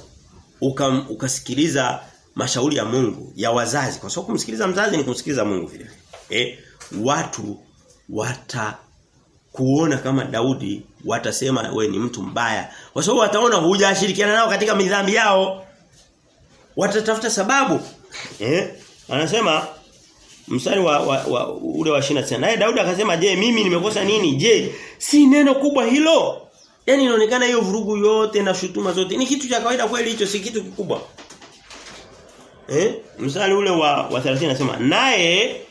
ukam, ukasikiliza mashauri ya Mungu ya wazazi. Kwa sababu kumsikiliza mzazi ni kumsikiliza Mungu vile. Eh? watu wata kuona kama Daudi watasema we ni mtu mbaya. Kwa sababu wataona hujashirikiana nao katika midhambi yao. Watatafuta sababu. Eh anasema mstari wa, wa, wa ule wa 29 naye Daudi akasema je mimi nimekosa nini? Je si neno kubwa hilo yani inaonekana hiyo vurugu yote na shutuma zote. Ni kitu cha kawaida kweli hicho si kitu kikubwa. Eh? Mstari ule wa wa 30 anasema naye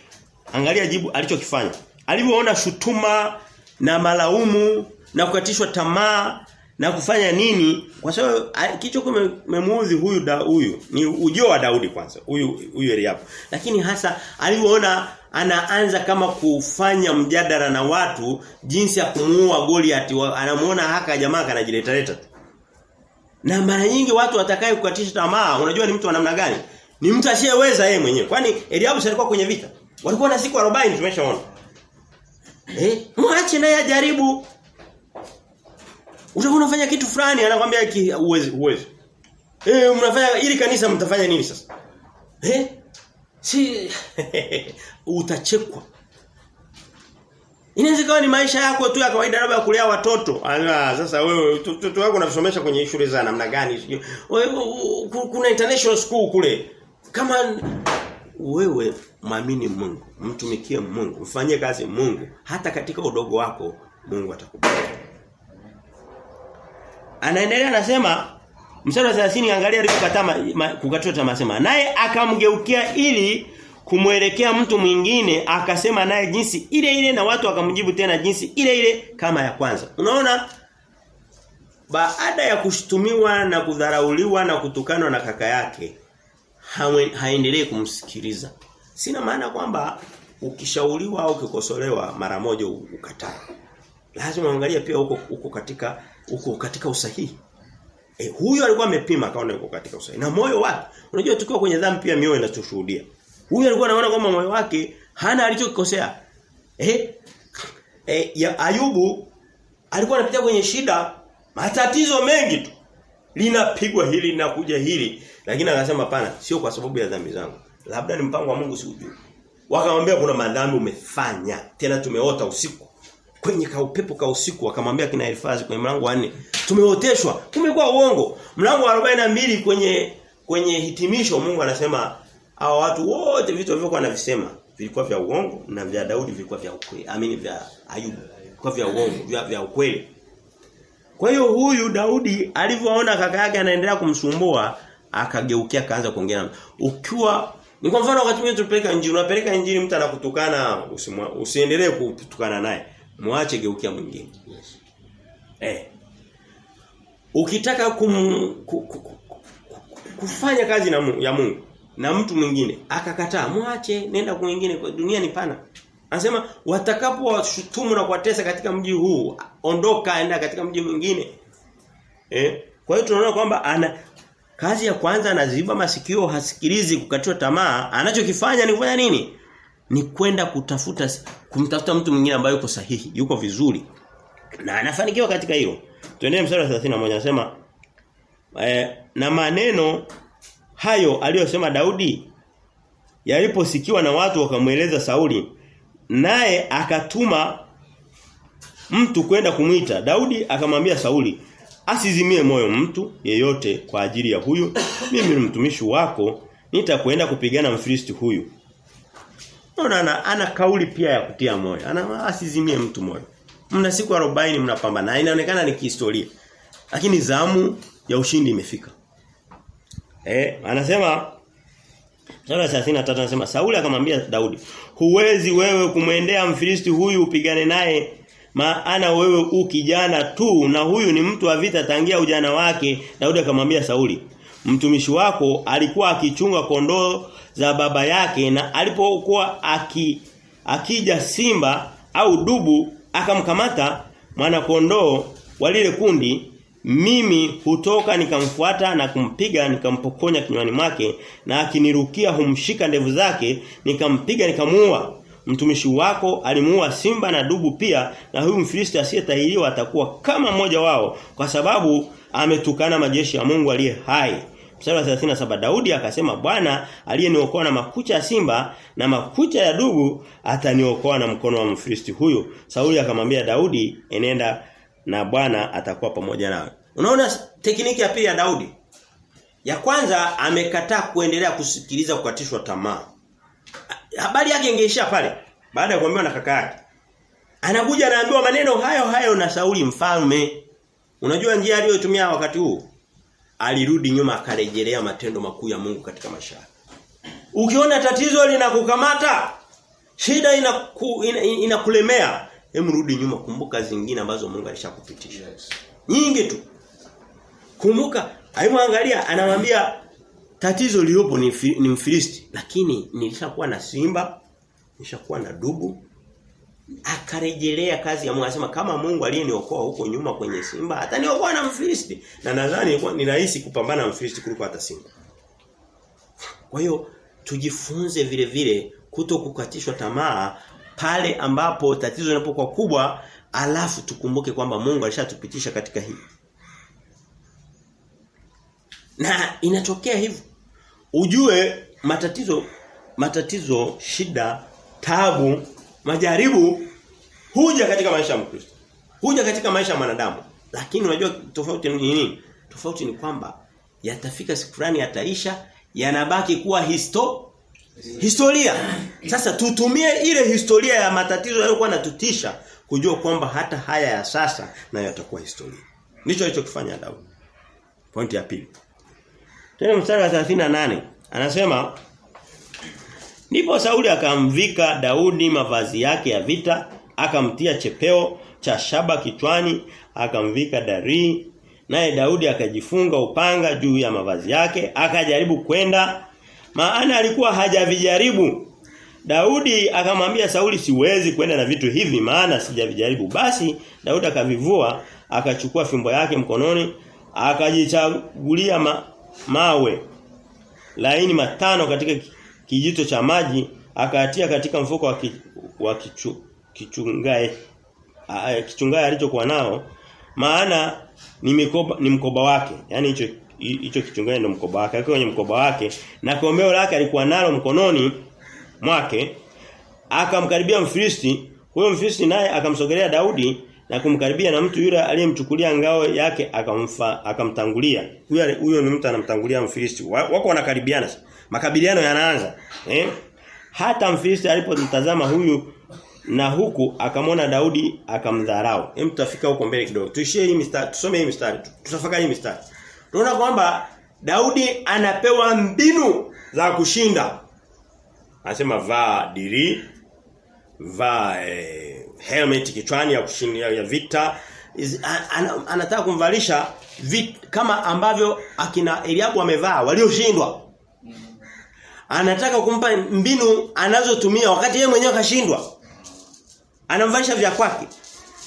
Angalia jibu alichokifanya. Alipoona shutuma na malaumu na kukatishwa tamaa na kufanya nini? Kwa sababu kicho kimemuudhi huyu da huyu ni ujio wa Daudi kwanza. Huyu huyu Eliabu. Lakini hasa aliona anaanza kama kufanya mjadala na watu jinsi ya kumuua Goliath anamuona haka jamaa kanajileta leta. Na mara nyingi watu watakaye kukatisha tamaa, unajua ni mtu wa namna gani? Ni mtu asiyeweza yeye mwenyewe. Kwani Eliabu alikuwa kwenye vita? Walikuwa na siku 40 tumeshaona. Eh, mwache naye ajaribu. Utakuwa unafanya kitu fulani anakuambia uwezi uwezi. Eh, mnafanya ili kanisa mtafanya nini sasa? Eh? Si utachekwa. Inaweza ni maisha yako tu ya kawaida labda kulea watoto. Ah, sasa wewe mtoto wako unasomesha kwenye shule za namna gani? Kuna international school kule. Kama wewe muamini Mungu, mtumikie Mungu, mfanyie kazi Mungu, hata katika udogo wako Mungu atakubariki. Anaendelea anasema mstari wa 30 angalia alipokataa kukatoa tamaa naye akamgeukia ili kumwelekea mtu mwingine akasema naye jinsi ile ile na watu wakamjibu tena jinsi ile ile kama ya kwanza. Unaona baada ya kushtumiwa na kudharauliwa na kutukanwa na kaka yake haendelee kumsikiliza. Sina maana kwamba ukishauriwa au ukikosolewa mara moja ukatae. Lazima uangalie pia huko huko katika huko katika usahihi. E, huyu alikuwa amepima akaona yuko katika usahihi. Na moyo wake, unajua tukiwa kwenye dhambi pia mioyo inatushuhudia. Huyu alikuwa anaona kwamba moyo wake hana alichokikosea. Eh? Eh, ya Ayubu alikuwa anapitia kwenye shida, matatizo mengi tu. Linapigwa hili linakuja hili, lakini akasema pana, sio kwa sababu ya dhambi zangu. Labda ni mpango wa Mungu siujui. Wakamwambia kuna madhambi umefanya. Tena tumeota usiku. Kwenye ka upepo ka usiku akamwambia kina Elifazi kwenye mlango wa 4. Tumeoteshwa. Kumekuwa uongo. Mlango wa 42 kwenye kwenye hitimisho Mungu anasema hao watu wote vitu walivyokuwa anavisema vilikuwa vya uongo na vya Daudi vilikuwa vya ukweli. Amini vya Ayubu vilikuwa vya uongo, vya, vya ukweli. Kwa hiyo huyu Daudi alivyoona kaka yake anaendelea kumsumbua akageukia kaanza kuongea na ukiwa ni kwa mfano wakati mwingine tupeleka injili unapeleka injili mtu anakutukana usiendelee kutukana naye muache geukia mwingine. Yes. eh. Ukitaka kum, ku, ku, ku, ku, kufanya kazi na ya Mungu na mtu mwingine akakataa mwache nenda kwa mwingine kwa dunia ni pana. Anasema watakapowashutumu na kuwatesa katika mji huu ondoka enda katika mji mwingine. Eh. Kwa hiyo tunaona kwamba ana kazi ya kwanza anaziba masikio hasikilizi kukatiwa tamaa. Anachokifanya ni kufanya nini ni kwenda kutafuta kumtafuta mtu mwingine ambaye yuko sahihi yuko vizuri. Na anafanikiwa katika hilo. Tuendelee mstari wa 31 anasema eh, na maneno hayo aliyosema Daudi yaliposikiwa na watu wakamweleza Sauli naye akatuma mtu kwenda kumwita Daudi akamwambia Sauli asizimie moyo mtu yeyote kwa ajili ya huyu. Mimi ni mtumishi wako nitakwenda kupigana mfilisti huyu Unaona ana, ana kauli pia ya kutia moyo. Ana asizimie mtu moyo. Mna siku 40 mnapambana na inaonekana ni kihistoria. Lakini zamu ya ushindi imefika. Eh anasema Sura 33 anasema Sauli akamwambia Daudi, "Huwezi wewe kumwendea Mfilisti huyu upigane naye, maana wewe u kijana tu na huyu ni mtu wa vita tangia ujana wake." Daudi akamwambia Sauli, "Mtumishi wako alikuwa akichunga kondoo za baba yake na alipokuwa aki akija simba au dubu akamkamata mwana kondoo walile kundi mimi hutoka nikamfuata na kumpiga nikampokonya kinywani mwake na akinirukia humshika ndevu zake nikampiga nikamuua. Mtumishi wako alimuua simba na dubu pia na huyu mfilisti asiyetahiriwa atakuwa kama mmoja wao kwa sababu ametukana majeshi ya Mungu aliye hai Mstari wa 37 Daudi akasema Bwana aliyeniokoa na makucha ya simba na makucha ya dubu ataniokoa na mkono wa Mfilisti huyu. Sauli akamwambia Daudi enenda na Bwana atakuwa pamoja nawe. Unaona tekniki ya pili ya Daudi? Ya kwanza amekataa kuendelea kusikiliza kukatishwa tamaa. Habari yake ingeishia pale baada ya kuambiwa na kaka yake. Anakuja anaambiwa maneno hayo hayo na Sauli mfalme. Unajua njia aliyotumia wakati huu? Alirudi nyuma akarejelea matendo makuu ya Mungu katika maisha yake. Ukiona tatizo linakukamata, shida inaku, ina, inakulemea, hebu rudi nyuma kumbuka zingine ambazo Mungu alishakupitisha. Yes. Nyingi tu. Kumbuka, alimwangalia anamwambia tatizo liopo ni, ni Mfilisti, lakini nilishakuwa na simba, nilishakuwa na dubu. Akarejelea kazi ya Mungu anasema kama Mungu aliyeniokoa huko nyuma kwenye simba, hata niokoa na Mfilisti. Na nadhani ilikuwa ni rahisi kupambana na Mfilisti kuliko hata simba. Kwa hiyo tujifunze vile vile kuto kukatishwa tamaa pale ambapo tatizo linapokuwa kubwa alafu tukumbuke kwamba Mungu alishatupitisha katika hii. Na inatokea hivyo. Ujue matatizo matatizo, shida, tabu, majaribu huja katika maisha ya Mkristo. Huja katika maisha ya mwanadamu. Lakini unajua tofauti ni nini? Tofauti ni kwamba yatafika siku fulani yataisha, yanabaki kuwa histo historia. Sasa tutumie ile historia ya matatizo yaliyokuwa natutisha kujua kwamba hata haya ya sasa nayo yatakuwa historia. Ndicho alichokifanya Daudi. Pointi ya pili. Tena mstari wa 38 anasema Ndipo Sauli akamvika Daudi mavazi yake ya vita, akamtia chepeo cha shaba kichwani, akamvika dari, naye Daudi akajifunga upanga juu ya mavazi yake, akajaribu kwenda, maana alikuwa hajavijaribu. Daudi akamwambia Sauli siwezi kwenda na vitu hivi maana sijavijaribu. Basi Daudi akavivua, akachukua fimbo yake mkononi, akajichagulia ma, mawe laini matano katika kijito cha maji akaatia katika mfuko wa, wa kichu, kichungae a- kichungae alichokuwa nao. Maana ni mikoba ni mkoba wake. Yani hicho hicho kichungae ndio mkoba wake. Akiwa kwenye mkoba wake na kombeo lake alikuwa nalo mkononi mwake akamkaribia Mfilisti. Huyo Mfilisti naye akamsogelea Daudi na kumkaribia na mtu yule aliyemchukulia ngao yake akamfa akamtangulia. Huyo huyo ni mtu anamtangulia Mfilisti. Wako wanakaribiana makabiliano yanaanza eh? Hata Mfilisti alipomtazama huyu na huku akamwona Daudi akamdharau. Hem tutafika huko mbele kidogo. Tuishie hii mistari tusome hii mistari tutafakari hii mistari. Tunaona kwamba Daudi anapewa mbinu za kushinda. Anasema vaa diri vaa eh, helmet kichwani ya kushinda ya vita. Is, an, an, anataka kumvalisha vit, kama ambavyo akina Eliabu wamevaa walioshindwa anataka kumpa mbinu anazotumia wakati yeye mwenyewe kashindwa Anamvaisha vya kwake.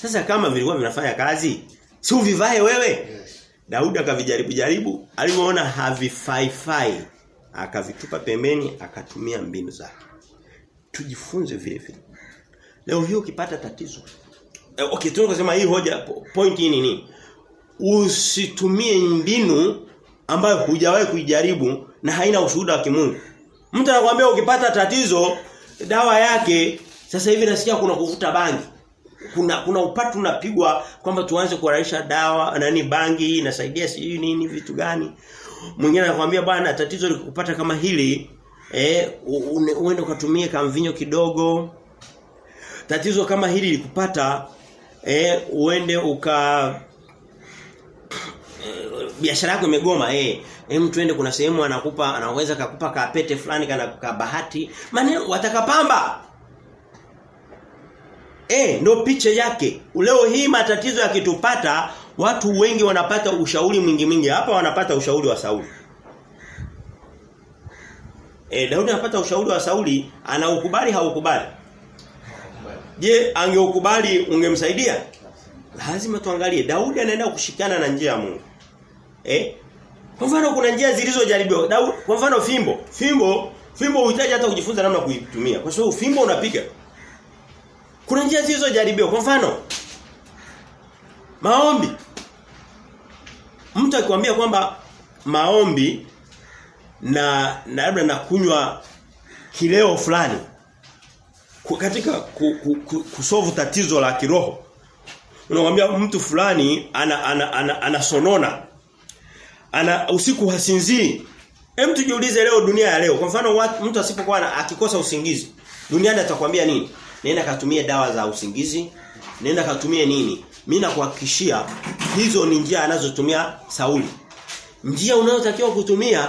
Sasa kama vilikuwa vinafanya kazi si uvivae wewe? Daudi akavijaribu jaribu alipoona havifaifai, akavitupa pembeni akatumia mbinu zake. Tujifunze vile vile. Leo hiyo ukipata tatizo eh, okay kusema hii hoja point hii ni nini? Usitumie mbinu ambayo hujawahi kuijaribu na haina ushuhuda wa kimungu mtu anakuambia ukipata tatizo dawa yake sasa hivi nasikia kuna kuvuta bangi. Kuna kuna upatu unapigwa kwamba tuanze kuharisha dawa nani bangi inasaidia sijui nini vitu gani. Mwingine anakuambia bwana tatizo likupata kama hili eh uende ukatumie kamvinyo kidogo. Tatizo kama hili likupata eh uende uka biashara yako imegoma eh hem twende kuna sehemu anakupa anaweza kukupa kapete fulani kana kabahati maneno watakapamba Eh, ndo picha yake. Leo hii matatizo yakitupata, watu wengi wanapata ushauri mwingi mwingi. Hapa wanapata ushauri wa Sauli. Eh, Daudi anapata ushauri wa Sauli, anaukubali haukubali? Je, angeukubali ungemsaidia? Lazima tuangalie. Daudi anaenda kushikana na njia ya Mungu. Eh? Kwa mfano kuna njia zilizojaribiwa. Kwa mfano fimbo. Fimbo, fimbo unahitaji hata kujifunza namna kuitumia. Kwa sababu fimbo unapiga kuna njia zilizojaribiwa. Kwa mfano maombi. Mtu akikwambia kwamba maombi na na labda nakunywa kileo fulani katika ku, ku, ku, kusovu tatizo la kiroho. Unamwambia mtu fulani ana ana, ana, ana sonona. Ana usiku hasinzii. Hem tujiulize leo dunia ya leo. Kwa mfano watu, mtu asipokuwa akikosa usingizi, duniani atakwambia nini? nenda katumie dawa za usingizi, nenda katumie nini? Mimi nakuhakikishia hizo ni njia anazotumia Sauli. Njia unayotakiwa kutumia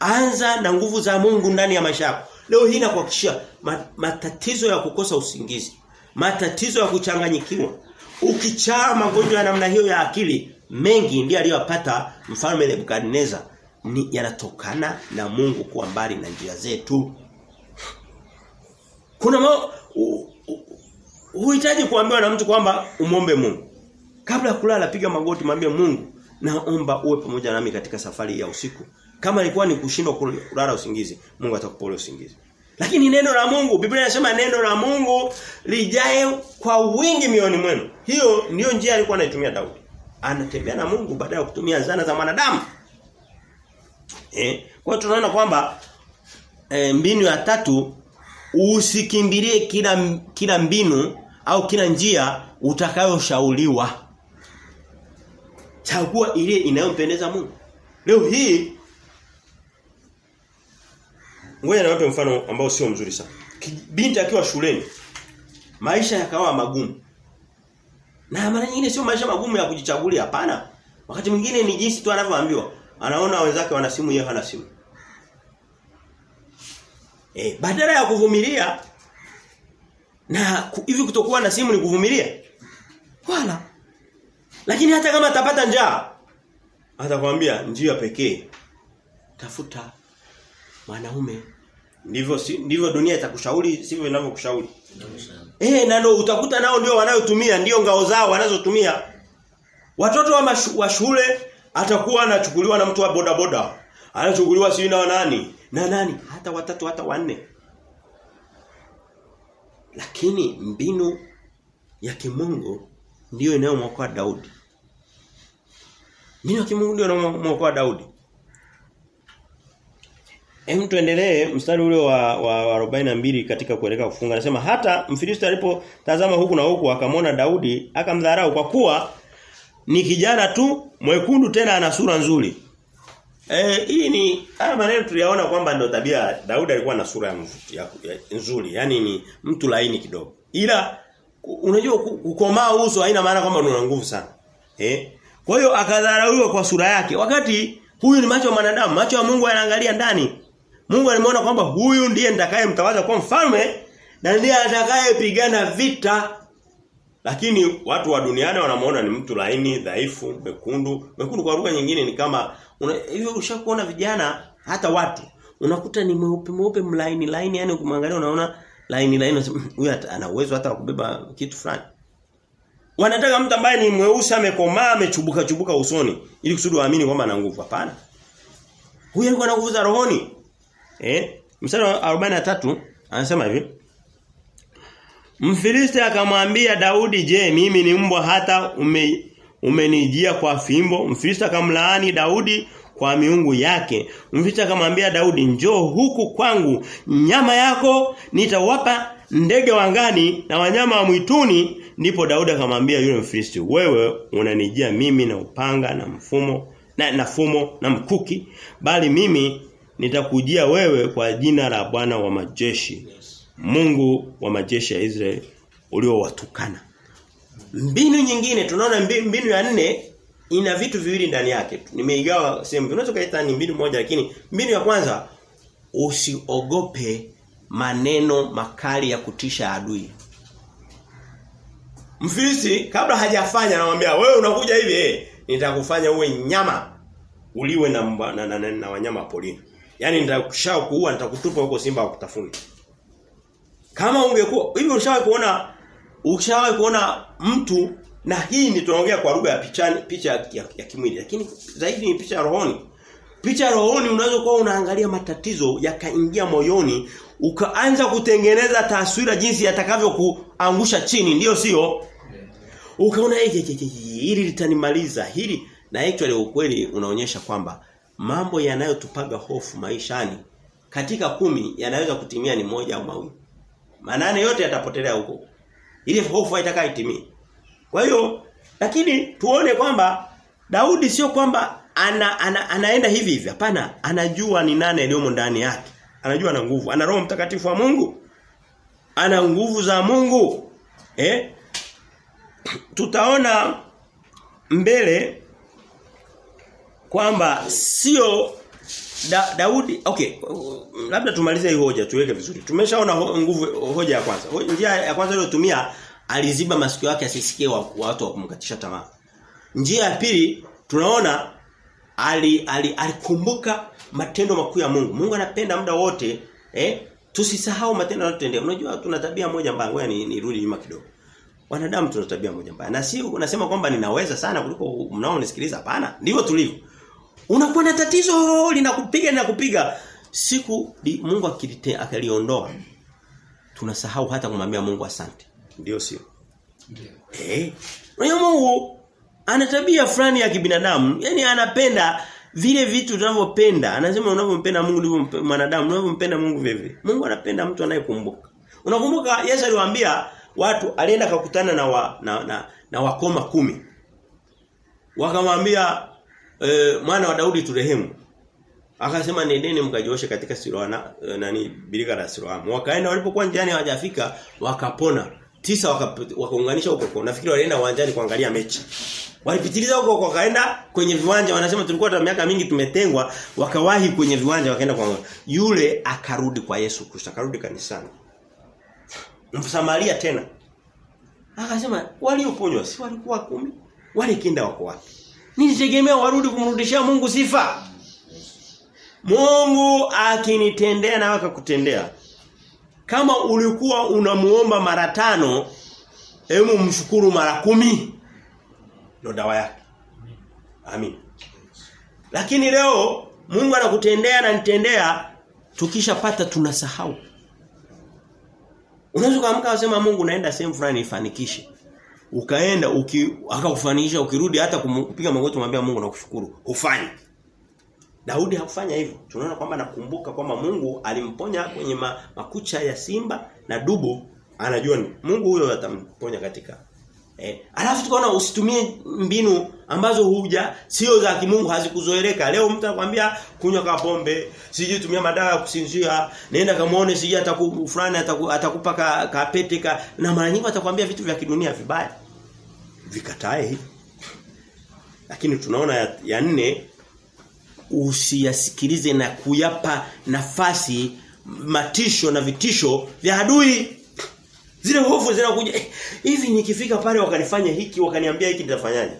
anza na nguvu za Mungu ndani ya maisha yako. Leo hii nakuhakikishia matatizo ya kukosa usingizi, matatizo ya kuchanganyikiwa, ukichaa magonjwa ya namna hiyo ya akili mengi ndiyo aliyopata mfalme Nebukadneza ni yanatokana na Mungu kuwa mbali na njia zetu. Kuna ma, huhitaji kuambiwa na mtu kwamba umombe Mungu. Kabla ya kulala piga magoti mwambie Mungu naomba uwe pamoja nami katika safari ya usiku. Kama ilikuwa ni kushindwa kulala usingizi, Mungu atakupa usingizi. Lakini neno la Mungu, Biblia inasema neno la Mungu lijae kwa wingi mioni mwenu. Hiyo ndiyo njia alikuwa anaitumia Daudi. Anatembea na Mungu badala ya kutumia zana za mwanadamu. Eh, kwa hiyo tunaona kwamba e, mbinu ya tatu usikimbilie kila kila mbinu au kila njia utakayoshauriwa. Chagua ile inayompendeza Mungu. Leo hii ngoja niwape mfano ambao sio mzuri sana. Binti akiwa shuleni maisha yakawa magumu. Na mara nyingine sio maisha magumu ya kujichagulia hapana. Wakati mwingine ni jinsi tu anavyoambiwa. Anaona wenzake wana simu yeye hana simu. Eh, badala ya kuvumilia na hivi kutokuwa na simu ni kuvumilia. Wala. Lakini hata kama atapata njaa atakwambia njia pekee tafuta mwanaume. Ndivyo si, ndivyo dunia itakushauri sivyo inavyokushauri. Eh na ndio utakuta nao ndio wanayotumia ndio ngao zao wanazotumia. Watoto wa, mashu, wa shule atakuwa anachukuliwa na mtu wa bodaboda. Anachukuliwa si na nani? Na nani? Hata watatu hata wanne. Lakini mbinu ya kimungu ndiyo inayomwokoa Daudi. Mbinu ya kimungu ndio inayomwokoa Daudi. Hem tuendelee mstari ule wa, wa, wa 42 katika kueleka kufunga. Anasema hata Mfilisti alipotazama huku na huku akamwona Daudi akamdharau kwa kuwa ni kijana tu mwekundu tena ana sura nzuri. Eh hii ni haya maneno tuliyaona kwamba ndio tabia Daudi alikuwa na sura ya, ya, nzuri, yani ni mtu laini kidogo. Ila unajua kukomaa uso haina maana kwamba una nguvu sana. Eh? Kwa hiyo akadharauliwa kwa sura yake. Wakati huyu ni macho ya mwanadamu, macho ya Mungu yanaangalia ndani. Mungu alimuona kwamba huyu ndiye nitakayemtawaza kwa mfalme na ndiye atakayepigana vita. Lakini watu wa duniani wanamuona ni mtu laini, dhaifu, mekundu. Mekundu kwa lugha nyingine ni kama hivyo ushakuona vijana hata watu unakuta ni mweupe mweupe mlaini laini yani ukimwangalia unaona laini laini huyu ana uwezo hata wa kubeba kitu fulani. Wanataka mtu ambaye ni mweusi amekomaa amechubuka chubuka usoni ili kusudi waamini kwamba ana nguvu. Hapana. Huyu alikuwa na nguvu za rohoni. Eh? Mstari wa 43 anasema hivi. Mfilisti akamwambia Daudi, "Je, mimi ni mbwa hata ume, umenijia kwa fimbo?" Mfilisti akamlaani Daudi kwa miungu yake. Mfilisti akamwambia Daudi, "Njoo huku kwangu, nyama yako nitawapa ndege wangani na wanyama wa mwituni." Ndipo Daudi akamwambia yule Mfilisti, "Wewe unanijia mimi na upanga na mfumo na, na fumo na mkuki, bali mimi nitakujia wewe kwa jina la Bwana wa majeshi Mungu wa majeshi ya Israeli uliowatukana. Mbinu nyingine tunaona mbinu ya nne ina vitu viwili ndani yake. Nimeigawa sehemu unaweza kaita ni mbinu moja lakini mbinu ya kwanza usiogope maneno makali ya kutisha adui. Mfilisi kabla hajafanya anamwambia wewe unakuja hivi eh nitakufanya uwe nyama. Uliwe na, na, na, na, na wanyama porini Yaani nitakushao kuua nitakutupa huko simba akutafuni. Kama ungekuwa hivi ushawahi kuona ushawahi kuona mtu na hii ni tunaongea kwa lugha ya pichani picha ya, ya, ya kimwili lakini zaidi ni picha ya rohoni. Picha ya rohoni unaweza kuwa unaangalia matatizo yakaingia moyoni ukaanza kutengeneza taswira jinsi yatakavyokuangusha chini ndio sio? Ukaona hili litanimaliza hili na actually ukweli unaonyesha kwamba mambo yanayotupaga hofu maishani katika kumi yanaweza kutimia ni moja au mawili. Manane yote yatapotelea huko. Ile hofu haitaka itimie. Kwa hiyo lakini tuone kwamba Daudi sio kwamba ana, ana, anaenda hivi hivi hapana anajua ni nani aliyomo ndani yake. Anajua ana nguvu, ana roho mtakatifu wa Mungu. Ana nguvu za Mungu. Eh? Tutaona mbele kwamba sio da, Daudi okay labda tumalize hii hoja tuweke vizuri. Tumeshaona ho, nguvu hoja ya kwanza. Ho, njia ya kwanza iliyotumia aliziba masikio yake asisikie wa, watu wa kumkatisha tamaa. Njia ya pili tunaona ali, ali alikumbuka matendo makuu ya Mungu. Mungu anapenda muda wote eh tusisahau matendo yanayotendea unajua tuna tabia moja mbaya ngoja nirudi nyuma kidogo. Wanadamu tuna tabia moja mbaya. Na si unasema kwamba ninaweza sana kuliko mnaonisikiliza. Hapana ndivyo tulivyo Unakuwa na tatizo linakupiga linakupiga. Siku di, Mungu akilite akaliondoa. Tunasahau hata kumwambia Mungu asante. Ndio sio? Ndio. Eh. Mungu ana tabia fulani ya kibinadamu, yani anapenda vile vitu tunavyopenda. Anasema unavyompenda Mungu ndivyo mwanadamu, unavyompenda Mungu vile Mungu anapenda mtu anayekumbuka. Unakumbuka Yesu aliwaambia watu alienda kukutana na wa, na, na, na wakoma kumi. Wakamwambia e, mwana wa Daudi turehemu. Akasema nendeni mkajioshe katika Siloana e, nani birika la Siloamu. Wakaenda walipokuwa njiani hawajafika wakapona. Tisa wakaunganisha waka huko. Nafikiri walienda uwanjani kuangalia mechi. Walipitiliza huko wakaenda kwenye viwanja wanasema tulikuwa na miaka mingi tumetengwa wakawahi kwenye viwanja wakaenda kwa yule akarudi kwa Yesu Kristo akarudi kanisani. Msamaria tena. Akasema walioponywa si walikuwa kumi? Wale kinda wako wapi? Nilitegemea warudi kumrudishia Mungu sifa. Mungu akinitendea na akakutendea. Kama ulikuwa unamuomba mara tano, hebu mshukuru mara kumi. Ndio dawa yake. Amin. Lakini leo Mungu anakutendea na nitendea tukishapata tunasahau. Unaweza kuamka usema Mungu naenda sehemu fulani ifanikishe. Ukaenda uki, akakufanisha ukirudi hata kumpiga magoti kumwambia Mungu nakushukuru. Hufanyi. Daudi hakufanya hivyo. Tunaona kwamba nakumbuka kwamba Mungu alimponya kwenye makucha ya simba na dubu. Anajua Mungu huyo atamponya katika Eh, alafu tukaona usitumie mbinu ambazo huja sio za kimungu hazikuzoeleka. Leo mtu anakuambia kunywa ka pombe, sijui tumia madawa ya kusinzia, nenda kamuone sijui ataku fulani ataku, atakupa ka, ka pete ka na mara nyingi atakwambia vitu vya kidunia vibaya. Vikatae. Lakini tunaona ya, ya nne usiyasikilize na kuyapa nafasi matisho na vitisho vya adui. Zile hofu zinakuja eh, nikifika pale wakanifanya hiki wakaniambia hiki nitafanyaje?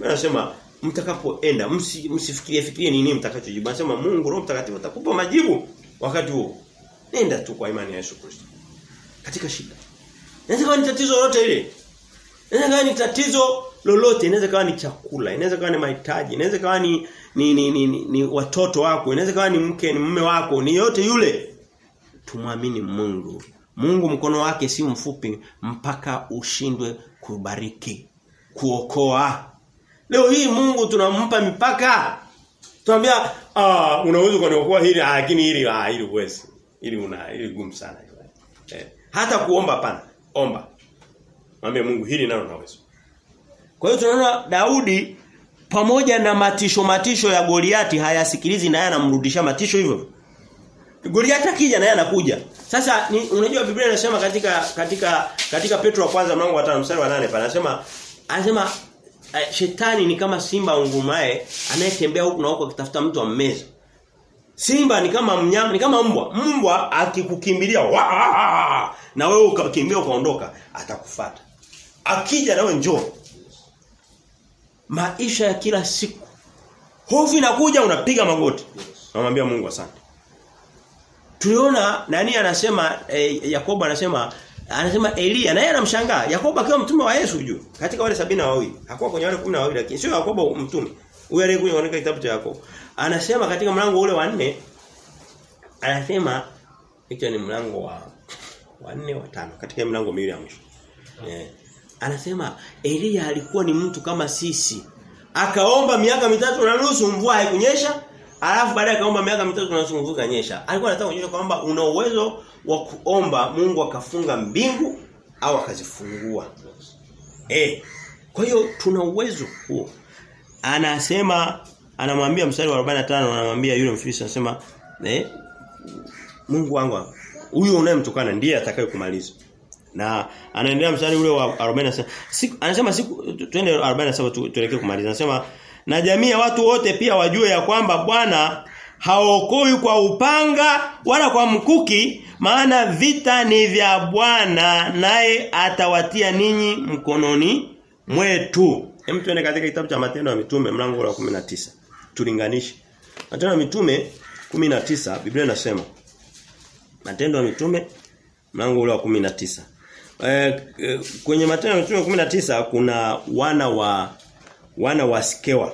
Mimi nasema mtakapoenda msi, msifikirie fikirie nini mtakachojibu. Nasema Mungu Roho Mtakatifu atakupa majibu wakati huo. Nenda tu kwa imani ya Yesu Kristo. Katika shida. Inaweza kuwa ni tatizo lolote ile. Inaweza kuwa ni tatizo lolote, inaweza kuwa ni chakula, inaweza kuwa ni mahitaji, inaweza kuwa ni ni, ni, ni, ni, ni watoto wako, inaweza kuwa ni mke, ni mume wako, ni yote yule. Tumwamini Mungu. Mungu mkono wake si mfupi mpaka ushindwe kubariki, kuokoa. Leo hii Mungu tunampa mipaka. Tunamwambia ah unaweza kuniokoa hili lakini hili ah hili huwezi. Hili una hili gumu sana. Eh, hata kuomba pana, omba. Mwambie Mungu hili nalo naweza. Kwa hiyo tunaona Daudi pamoja na matisho matisho ya Goliati hayasikilizi naye anamrudisha matisho hivyo. Goliati akija naye anakuja. Sasa ni, unajua Biblia inasema katika katika katika Petro wa kwanza mlango wa 5 mstari wa 8 panasema anasema anasema shetani ni kama simba ungumae anayetembea huku na huko akitafuta mtu ammeza. Simba ni kama mnyama, ni kama mbwa. Mbwa akikukimbilia na wewe ukakimbia ukaondoka atakufuata. Akija nawe njoo. Maisha ya kila siku. Hofu inakuja unapiga magoti. Namwambia Mungu asante. Tuliona nani anasema eh, Yakobo anasema anasema Elia naye anamshangaa. Yakobo akiwa mtume wa Yesu juu katika wale sabini na wawili hakuwa kwenye wale 12 lakini sio Yakobo mtume. Huyo aliyekuja katika kitabu cha Yakobo. Anasema katika mlango ule wa 4 anasema hicho ni mlango wa wa 4 wa 5 katika mlango miwili ya mwisho. Eh anasema Elia alikuwa ni mtu kama sisi. Akaomba miaka mitatu na nusu mvua haikunyesha Alafu baadaye kaomba miaka mitatu na nyesha. Alikuwa anataka kuonyesha kwamba una uwezo wa kuomba Mungu akafunga mbingu au akazifungua. Eh. Kwa hiyo tuna uwezo huo. Anasema anamwambia mstari wa 45 anamwambia yule mfilisi anasema eh Mungu wangu huyo unayemtukana ndiye atakayekumaliza. Na anaendelea mstari ule wa 40 siku anasema siku twende 47 tuelekee kumaliza. Anasema na jamii ya watu wote pia wajue ya kwamba Bwana haokoi kwa upanga wala kwa mkuki maana vita ni vya Bwana naye atawatia ninyi mkononi mwetu. Hem tuende katika kitabu cha Matendo ya Mitume mlango wa 19. Tulinganishe. Matendo ya Mitume 19 Biblia inasema Matendo ya Mitume mlango wa 19. Eh, kwenye Matendo ya Mitume 19 kuna wana wa wana wa Skewa.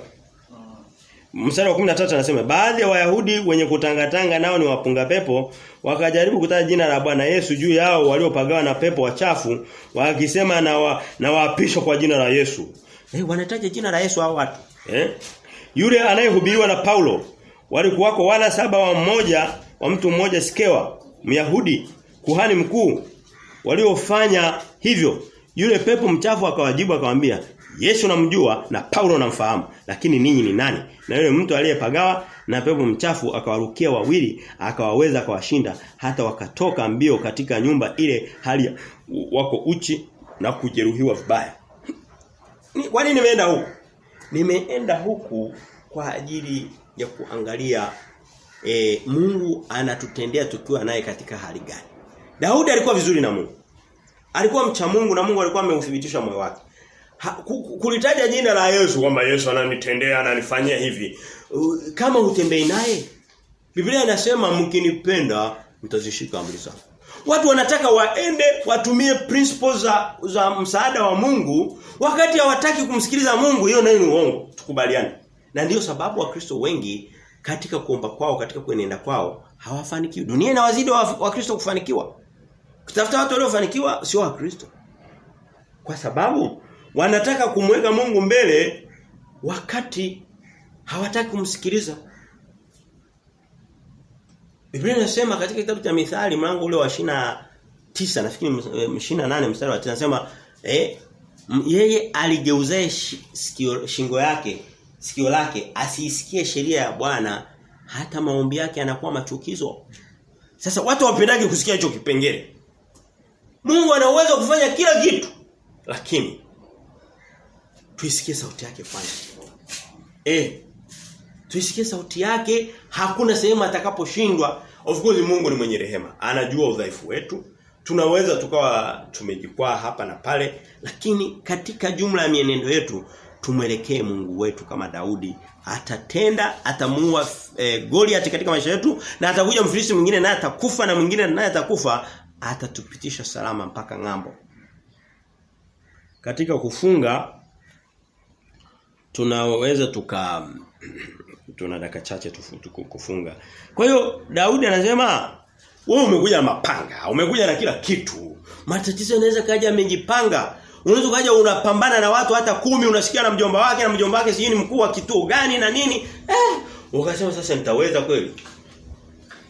Mstari wa 13 anasema baadhi ya Wayahudi wenye kutangatanga nao ni wapunga pepo wakajaribu kutaja jina la Bwana Yesu juu yao waliopagawa na pepo wachafu wakisema na wa, na waapishwa kwa jina la Yesu. Eh wanataja jina la Yesu hao watu. Eh? Yule anayehubiriwa na Paulo walikuwako wana saba wa mmoja wa mtu mmoja Skewa Myahudi kuhani mkuu waliofanya hivyo yule pepo mchafu akawajibu akamwambia Yesu namjua na Paulo namfahamu lakini ninyi ni nani? Na yule mtu aliyepagawa na pepo mchafu akawarukia wawili akawaweza akawashinda hata wakatoka mbio katika nyumba ile hali wako uchi na kujeruhiwa vibaya. Ni, kwa nini nimeenda huku? Nimeenda huku kwa ajili ya kuangalia e, Mungu anatutendea tukiwa naye katika hali gani. Daudi alikuwa vizuri na Mungu. Alikuwa mcha Mungu na Mungu alikuwa ameuthibitisha moyo wake. Ha, kulitaja jina la Yesu kwamba Yesu ananitendea ananifanyia hivi. Kama utembei naye Biblia inasema mkinipenda mtazishika amri zangu. Watu wanataka waende watumie principles za za msaada wa Mungu wakati hawataki kumsikiliza Mungu hiyo nayo ni uongo tukubaliane. Na ndiyo sababu wakristo wengi katika kuomba kwao katika kuenenda kwao hawafanikiwi. Dunia inawazidi wakristo wa kufanikiwa. Kutafuta watu waliofanikiwa sio wakristo. Kwa sababu wanataka kumweka Mungu mbele wakati hawataki kumsikiliza. Biblia inasema katika kitabu cha Mithali mlango ule wa shina tisa nafikiri mshina nane mstari wa 9 nasema eh yeye aligeuzae shingo yake sikio lake asiisikie sheria ya Bwana hata maombi yake yanakuwa machukizo. Sasa watu wapendaje kusikia hicho kipengele. Mungu ana uwezo kufanya kila kitu lakini tuisikie sauti yake kwanza. Eh tuisikie sauti yake hakuna sehemu atakaposhindwa. Of course Mungu ni mwenye rehema. Anajua udhaifu wetu. Tunaweza tukawa tumejikwaa hapa na pale lakini katika jumla ya mienendo yetu tumwelekee Mungu wetu kama Daudi. Atatenda atamuua e, Goliath katika maisha yetu na atakuja mfilisi mwingine naye atakufa na mwingine naye atakufa. Atatupitisha salama mpaka ng'ambo. Katika kufunga tunaweza tuka tuna dakika chache kufunga. Kwa hiyo Daudi anasema wewe umekuja na mapanga, umekuja na kila kitu. Matatizo yanaweza kaja amejipanga. Unaweza kaja unapambana na watu hata kumi unasikia na mjomba wake na mjomba wake sijui ni mkuu wa kituo gani na nini. Eh, ukasema sasa nitaweza kweli.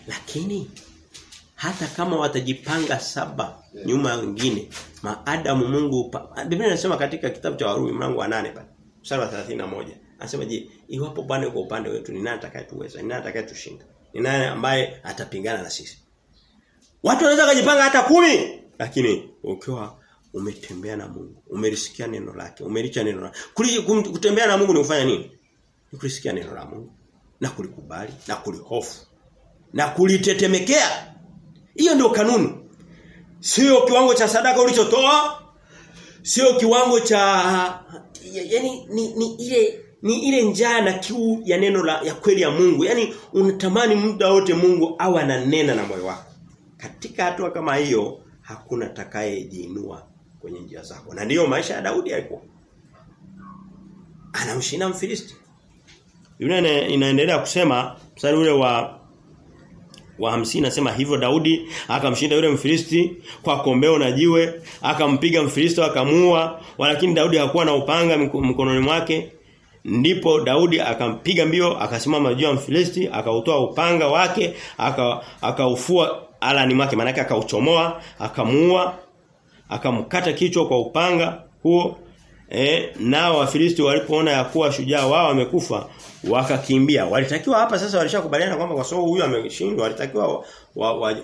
Lakini hata kama watajipanga saba nyuma wengine, maadamu Mungu Biblia inasema katika kitabu cha Warumi mlango wa nane pale mstari wa 31 Anasema je, iwapo Bwana yuko upande wetu ni nani atakayetuweza? Ni nani atakayetushinda? Ni nani ambaye atapingana na sisi? Watu wanaweza kujipanga hata kumi lakini ukiwa umetembea na Mungu, umelisikia neno lake, umelicha neno lake. Kutembea na Mungu ni kufanya nini? Ni kulisikia neno la Mungu na kulikubali na kulihofu na kulitetemekea. Hiyo ndio kanuni. Sio kiwango cha sadaka ulichotoa, sio kiwango cha yani ni, ni ile ni ile njaa na kiu ya neno la ya kweli ya Mungu. Yaani unatamani muda wote Mungu awe ananena na moyo wako. Katika hatua kama hiyo hakuna atakayejiinua kwenye njia zako. Na ndiyo maisha ya Daudi yalikuwa. Anamshinda Mfilisti. Biblia inaendelea kusema mstari ule wa wa hamsini nasema hivyo Daudi akamshinda yule Mfilisti kwa kombeo na jiwe akampiga Mfilisti akamua, lakini Daudi hakuwa na upanga mkononi mwake. Ndipo Daudi akampiga mbio akasimama juu ya Mfilisti akautoa upanga wake akaufua aka alani mwake maana akauchomoa akamuua akamkata kichwa kwa upanga huo eh nao Wafilisti walipoona ya kuwa shujaa wao wamekufa wakakimbia walitakiwa hapa sasa walishakubaliana kwamba kwa sababu huyu ameshindwa walitakiwa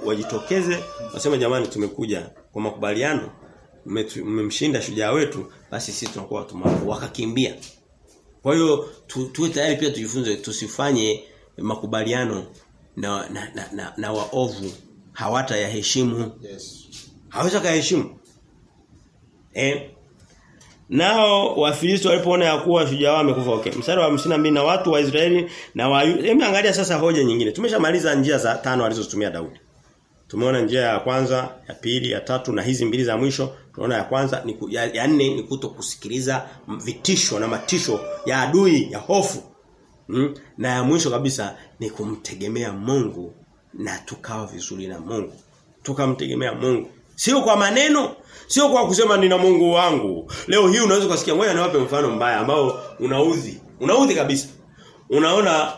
wajitokeze wa, wa, wa waseme jamani tumekuja kwa makubaliano mmemshinda shujaa wetu basi sisi tunakuwa watu wakakimbia kwa hiyo tu, tuwe tayari pia tujifunze tusifanye makubaliano na na, na, na, na waovu hawata yaheshimu. Yes. Haweza kaheshimu. Eh Nao Wafilisti walipoona ya kuwa shujaa wao amekufa okay. Mstari wa 52 na watu wa Israeli na wa Hebu angalia sasa hoja nyingine. Tumeshamaliza njia za tano alizotumia Daudi. Tumeona njia ya kwanza, ya pili, ya tatu na hizi mbili za mwisho. Tunaona ya kwanza ni ku, ya, ya nne ni kuto kusikiliza vitisho na matisho ya adui, ya hofu. Hmm? Na ya mwisho kabisa ni kumtegemea Mungu na tukawa vizuri na Mungu. Tukamtegemea Mungu. Sio kwa maneno, sio kwa kusema nina Mungu wangu. Leo hii unaweza kusikia ngoja niwape mfano mbaya ambao unaudhi. Unaudhi kabisa. Unaona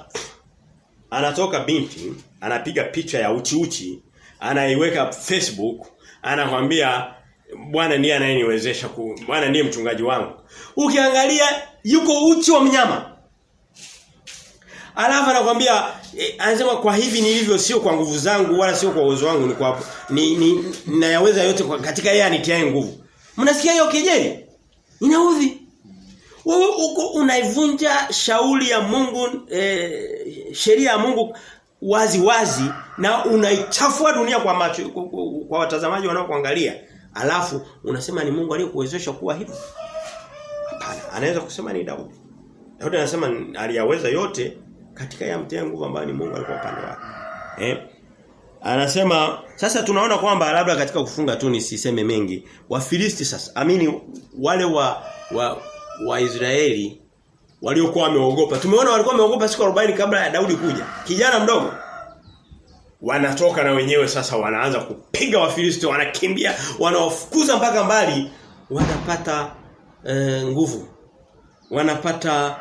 anatoka binti, anapiga picha ya uchi uchi, anaiweka Facebook, anakwambia Bwana ndiye anayeniwezesha ku Bwana ndiye mchungaji wangu. Ukiangalia yuko uchi wa mnyama. Alafu anakuambia eh, anasema kwa hivi nilivyo sio kwa nguvu zangu wala sio kwa uwezo wangu ni kwa ni, ni nayaweza yote kwa, katika yeye anitiaye nguvu. Mnasikia hiyo kejeli? Inaudhi. Wewe uko unaivunja shauri ya Mungu eh, sheria ya Mungu wazi wazi na unaichafua dunia kwa macho kwa, watazamaji wanaokuangalia. Alafu unasema ni Mungu aliyokuwezesha kuwa hivi. Hapana, anaweza kusema ni Daudi. Daudi anasema aliyaweza yote katika ya mtia nguvu ambayo ni Mungu alikuwa upande wake. Eh? Anasema sasa tunaona kwamba labda katika kufunga tu nisiseme mengi. Wafilisti sasa amini wale wa wa wa Israeli waliokuwa wameogopa. Tumeona walikuwa wameogopa siku 40 kabla ya Daudi kuja. Kijana mdogo wanatoka na wenyewe sasa wanaanza kupiga Wafilisti wanakimbia wanawafukuza mpaka mbali wanapata e, nguvu. Wanapata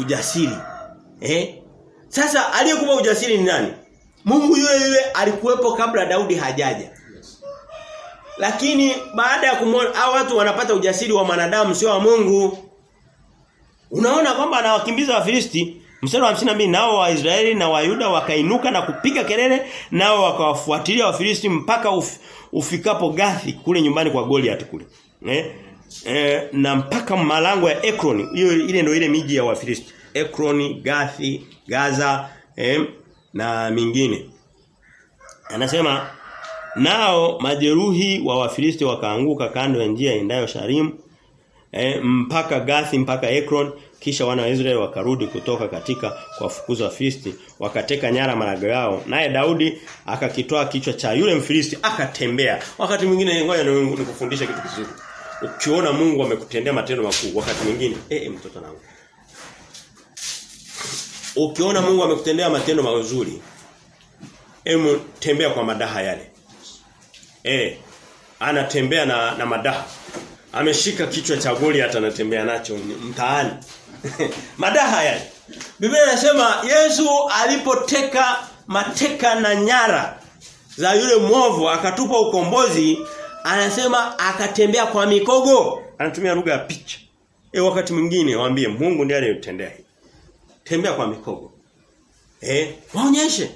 ujasiri. Eh? Sasa aliyekupa ujasiri ni nani? Mungu yule yule alikuwepo kabla Daudi hajaja. Lakini baada ya kumwona hao watu wanapata ujasiri wa wanadamu sio wa Mungu. Unaona kwamba anawakimbiza Wafilisti Mstari wa 52 nao Waisraeli na Wayuda wakainuka na kupiga kelele nao wakawafuatilia Wafilisti mpaka uf, ufikapo Gathi kule nyumbani kwa Goliath kule. Eh? Eh, na mpaka malango ya Ekron hiyo ile ndio ile miji ya Wafilisti. Ekron, Gathi, Gaza eh, na mingine. Anasema nao majeruhi wa Wafilisti wakaanguka kando ya njia endayo Sharim eh, mpaka Gathi mpaka Ekron kisha wana wa Israeli wakarudi kutoka katika kuwafukuza Wafilisti wakateka nyara marago yao. Naye Daudi akakitoa kichwa cha yule Mfilisti akatembea. Wakati mwingine ngoja nikufundishe kitu kizuri. Ukiona Mungu amekutendea matendo makuu wakati mwingine eh mtoto wangu ukiona Mungu amekutendea matendo mazuri Emu tembea kwa madaha yale. Eh, anatembea na na madaha. Ameshika kichwa cha Goliath anatembea nacho mtaani. madaha yale. Biblia inasema Yesu alipoteka mateka na nyara za yule mwovu akatupa ukombozi anasema akatembea kwa mikogo anatumia lugha ya picha e wakati mwingine waambie Mungu ndiye aliyotendea hii tembea kwa mikogo. Eh waonyeshe.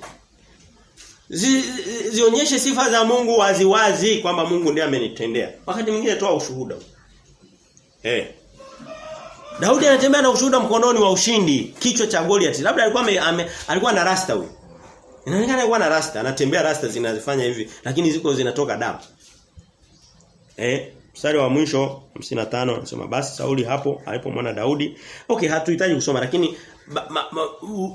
Zi, zionyeshe sifa za Mungu waziwazi kwamba Mungu ndiye amenitendea. Wakati mwingine toa ushuhuda. Eh. Daudi anatembea na ushuhuda mkononi wa ushindi kichwa cha Goliath. Labda alikuwa ame, ame, alikuwa na rasta huyo Inaonekana alikuwa na rasta, anatembea rasta zinazifanya hivi, lakini ziko zinatoka damu. Eh, mstari wa mwisho 55 anasema basi Sauli hapo alipomwona Daudi. Okay, hatuhitaji kusoma lakini baada ba,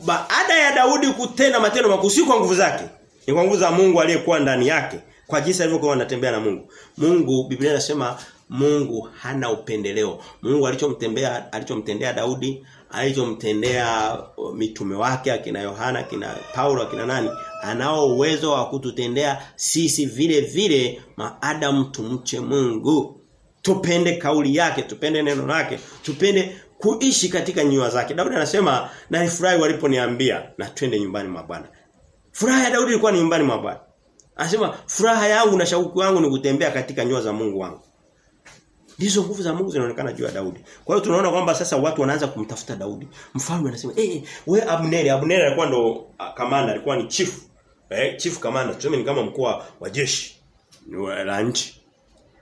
ba, ba, ya Daudi kutenda matendo makuu kwa nguvu zake. Ni kwa nguvu za Mungu aliyekuwa ndani yake. Kwa jinsi alivyokuwa anatembea na Mungu. Mungu Biblia inasema Mungu hana upendeleo. Mungu alichomtembea alichomtendea Daudi, alichomtendea mitume wake akina Yohana, akina Paulo, akina nani, anao uwezo wa kututendea sisi vile vile maadamu tumche Mungu. Tupende kauli yake, tupende neno lake, tupende kuishi katika nyua zake. Daudi anasema na nifurahi waliponiambia na twende nyumbani mwa Bwana. Furaha ya Daudi ilikuwa ni nyumbani mwa Bwana. Anasema furaha yangu na shauku yangu ni kutembea katika nyua za Mungu wangu. Ndizo nguvu za Mungu zinaonekana juu ya Daudi. Kwa hiyo tunaona kwamba sasa watu wanaanza kumtafuta Daudi. Mfalme anasema, "Eh, we Abneri, Abneri alikuwa ndo uh, kamanda, alikuwa ni chief. Eh, chief kamanda, tuseme ni kama mkuu wa jeshi la nchi."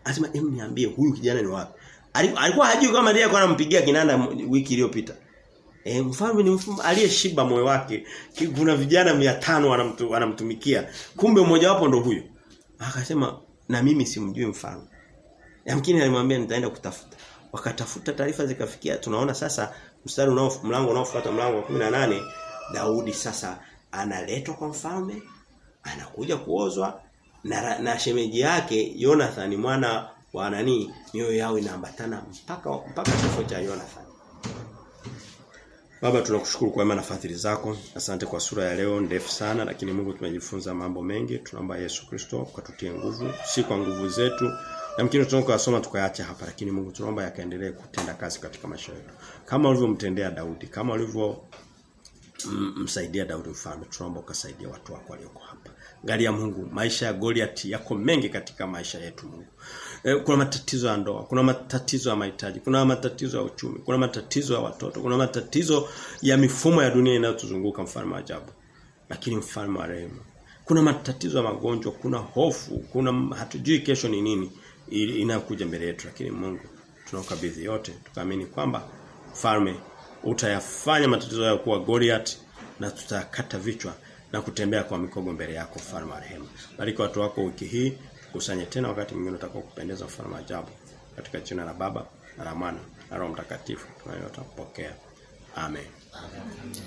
Anasema, "Em niambie huyu kijana ni wapi?" Alikuwa hajui kama ndiye alikuwa anampigia kinanda wiki iliyopita. E, mfalme ni mfalme aliyeshiba moyo wake. Kuna vijana 500 wanamtu, wanamtumikia. Kumbe mmoja wapo ndo huyo. Akasema na mimi simjui mfalme. Yamkini alimwambia nitaenda kutafuta. Wakatafuta taarifa zikafikia tunaona sasa mstari unao mlango unaofuata mlango wa 18 Daudi sasa analetwa kwa mfalme anakuja kuozwa na, na shemeji yake Jonathan mwana wa nani mioyo yao inaambatana mpaka mpaka kifo cha Jonathan. Baba tunakushukuru kwa na fadhili zako. Asante kwa sura ya leo ndefu sana lakini Mungu tumejifunza mambo mengi. Tunaomba Yesu Kristo ukatutie nguvu, si kwa nguvu zetu. Yamkini tunakosoma tukayaacha hapa lakini Mungu tunaomba yakaendelee kutenda kazi katika maisha yetu. Kama ulivyomtendea Daudi, kama ulivyo msaidia Daudi mfalme, tunaomba ukasaidia watu wako walioko hapa. Angalia Mungu, maisha ya Goliath yako mengi katika maisha yetu Mungu. E, kuna matatizo ya ndoa, kuna matatizo ya mahitaji, kuna matatizo ya uchumi, kuna matatizo ya watoto, kuna matatizo ya mifumo ya dunia inayotuzunguka mfalme wa ajabu. Lakini mfalme wa rehema, kuna matatizo ya magonjwa, kuna hofu, kuna hatujui kesho ni nini inayokuja mbele yetu lakini Mungu tunaukabidhi yote tukaamini kwamba mfalme utayafanya matatizo yao kuwa Goliath na tutakata vichwa na kutembea kwa mikogo mbele yako mfalme wa rehema. Bariki watu wako wiki hii kusanye tena wakati mwingine utakao kupendeza mfalme wa ajabu katika jina la Baba na la Mwana na Roho Mtakatifu tunayotapokea. Amen. Amen.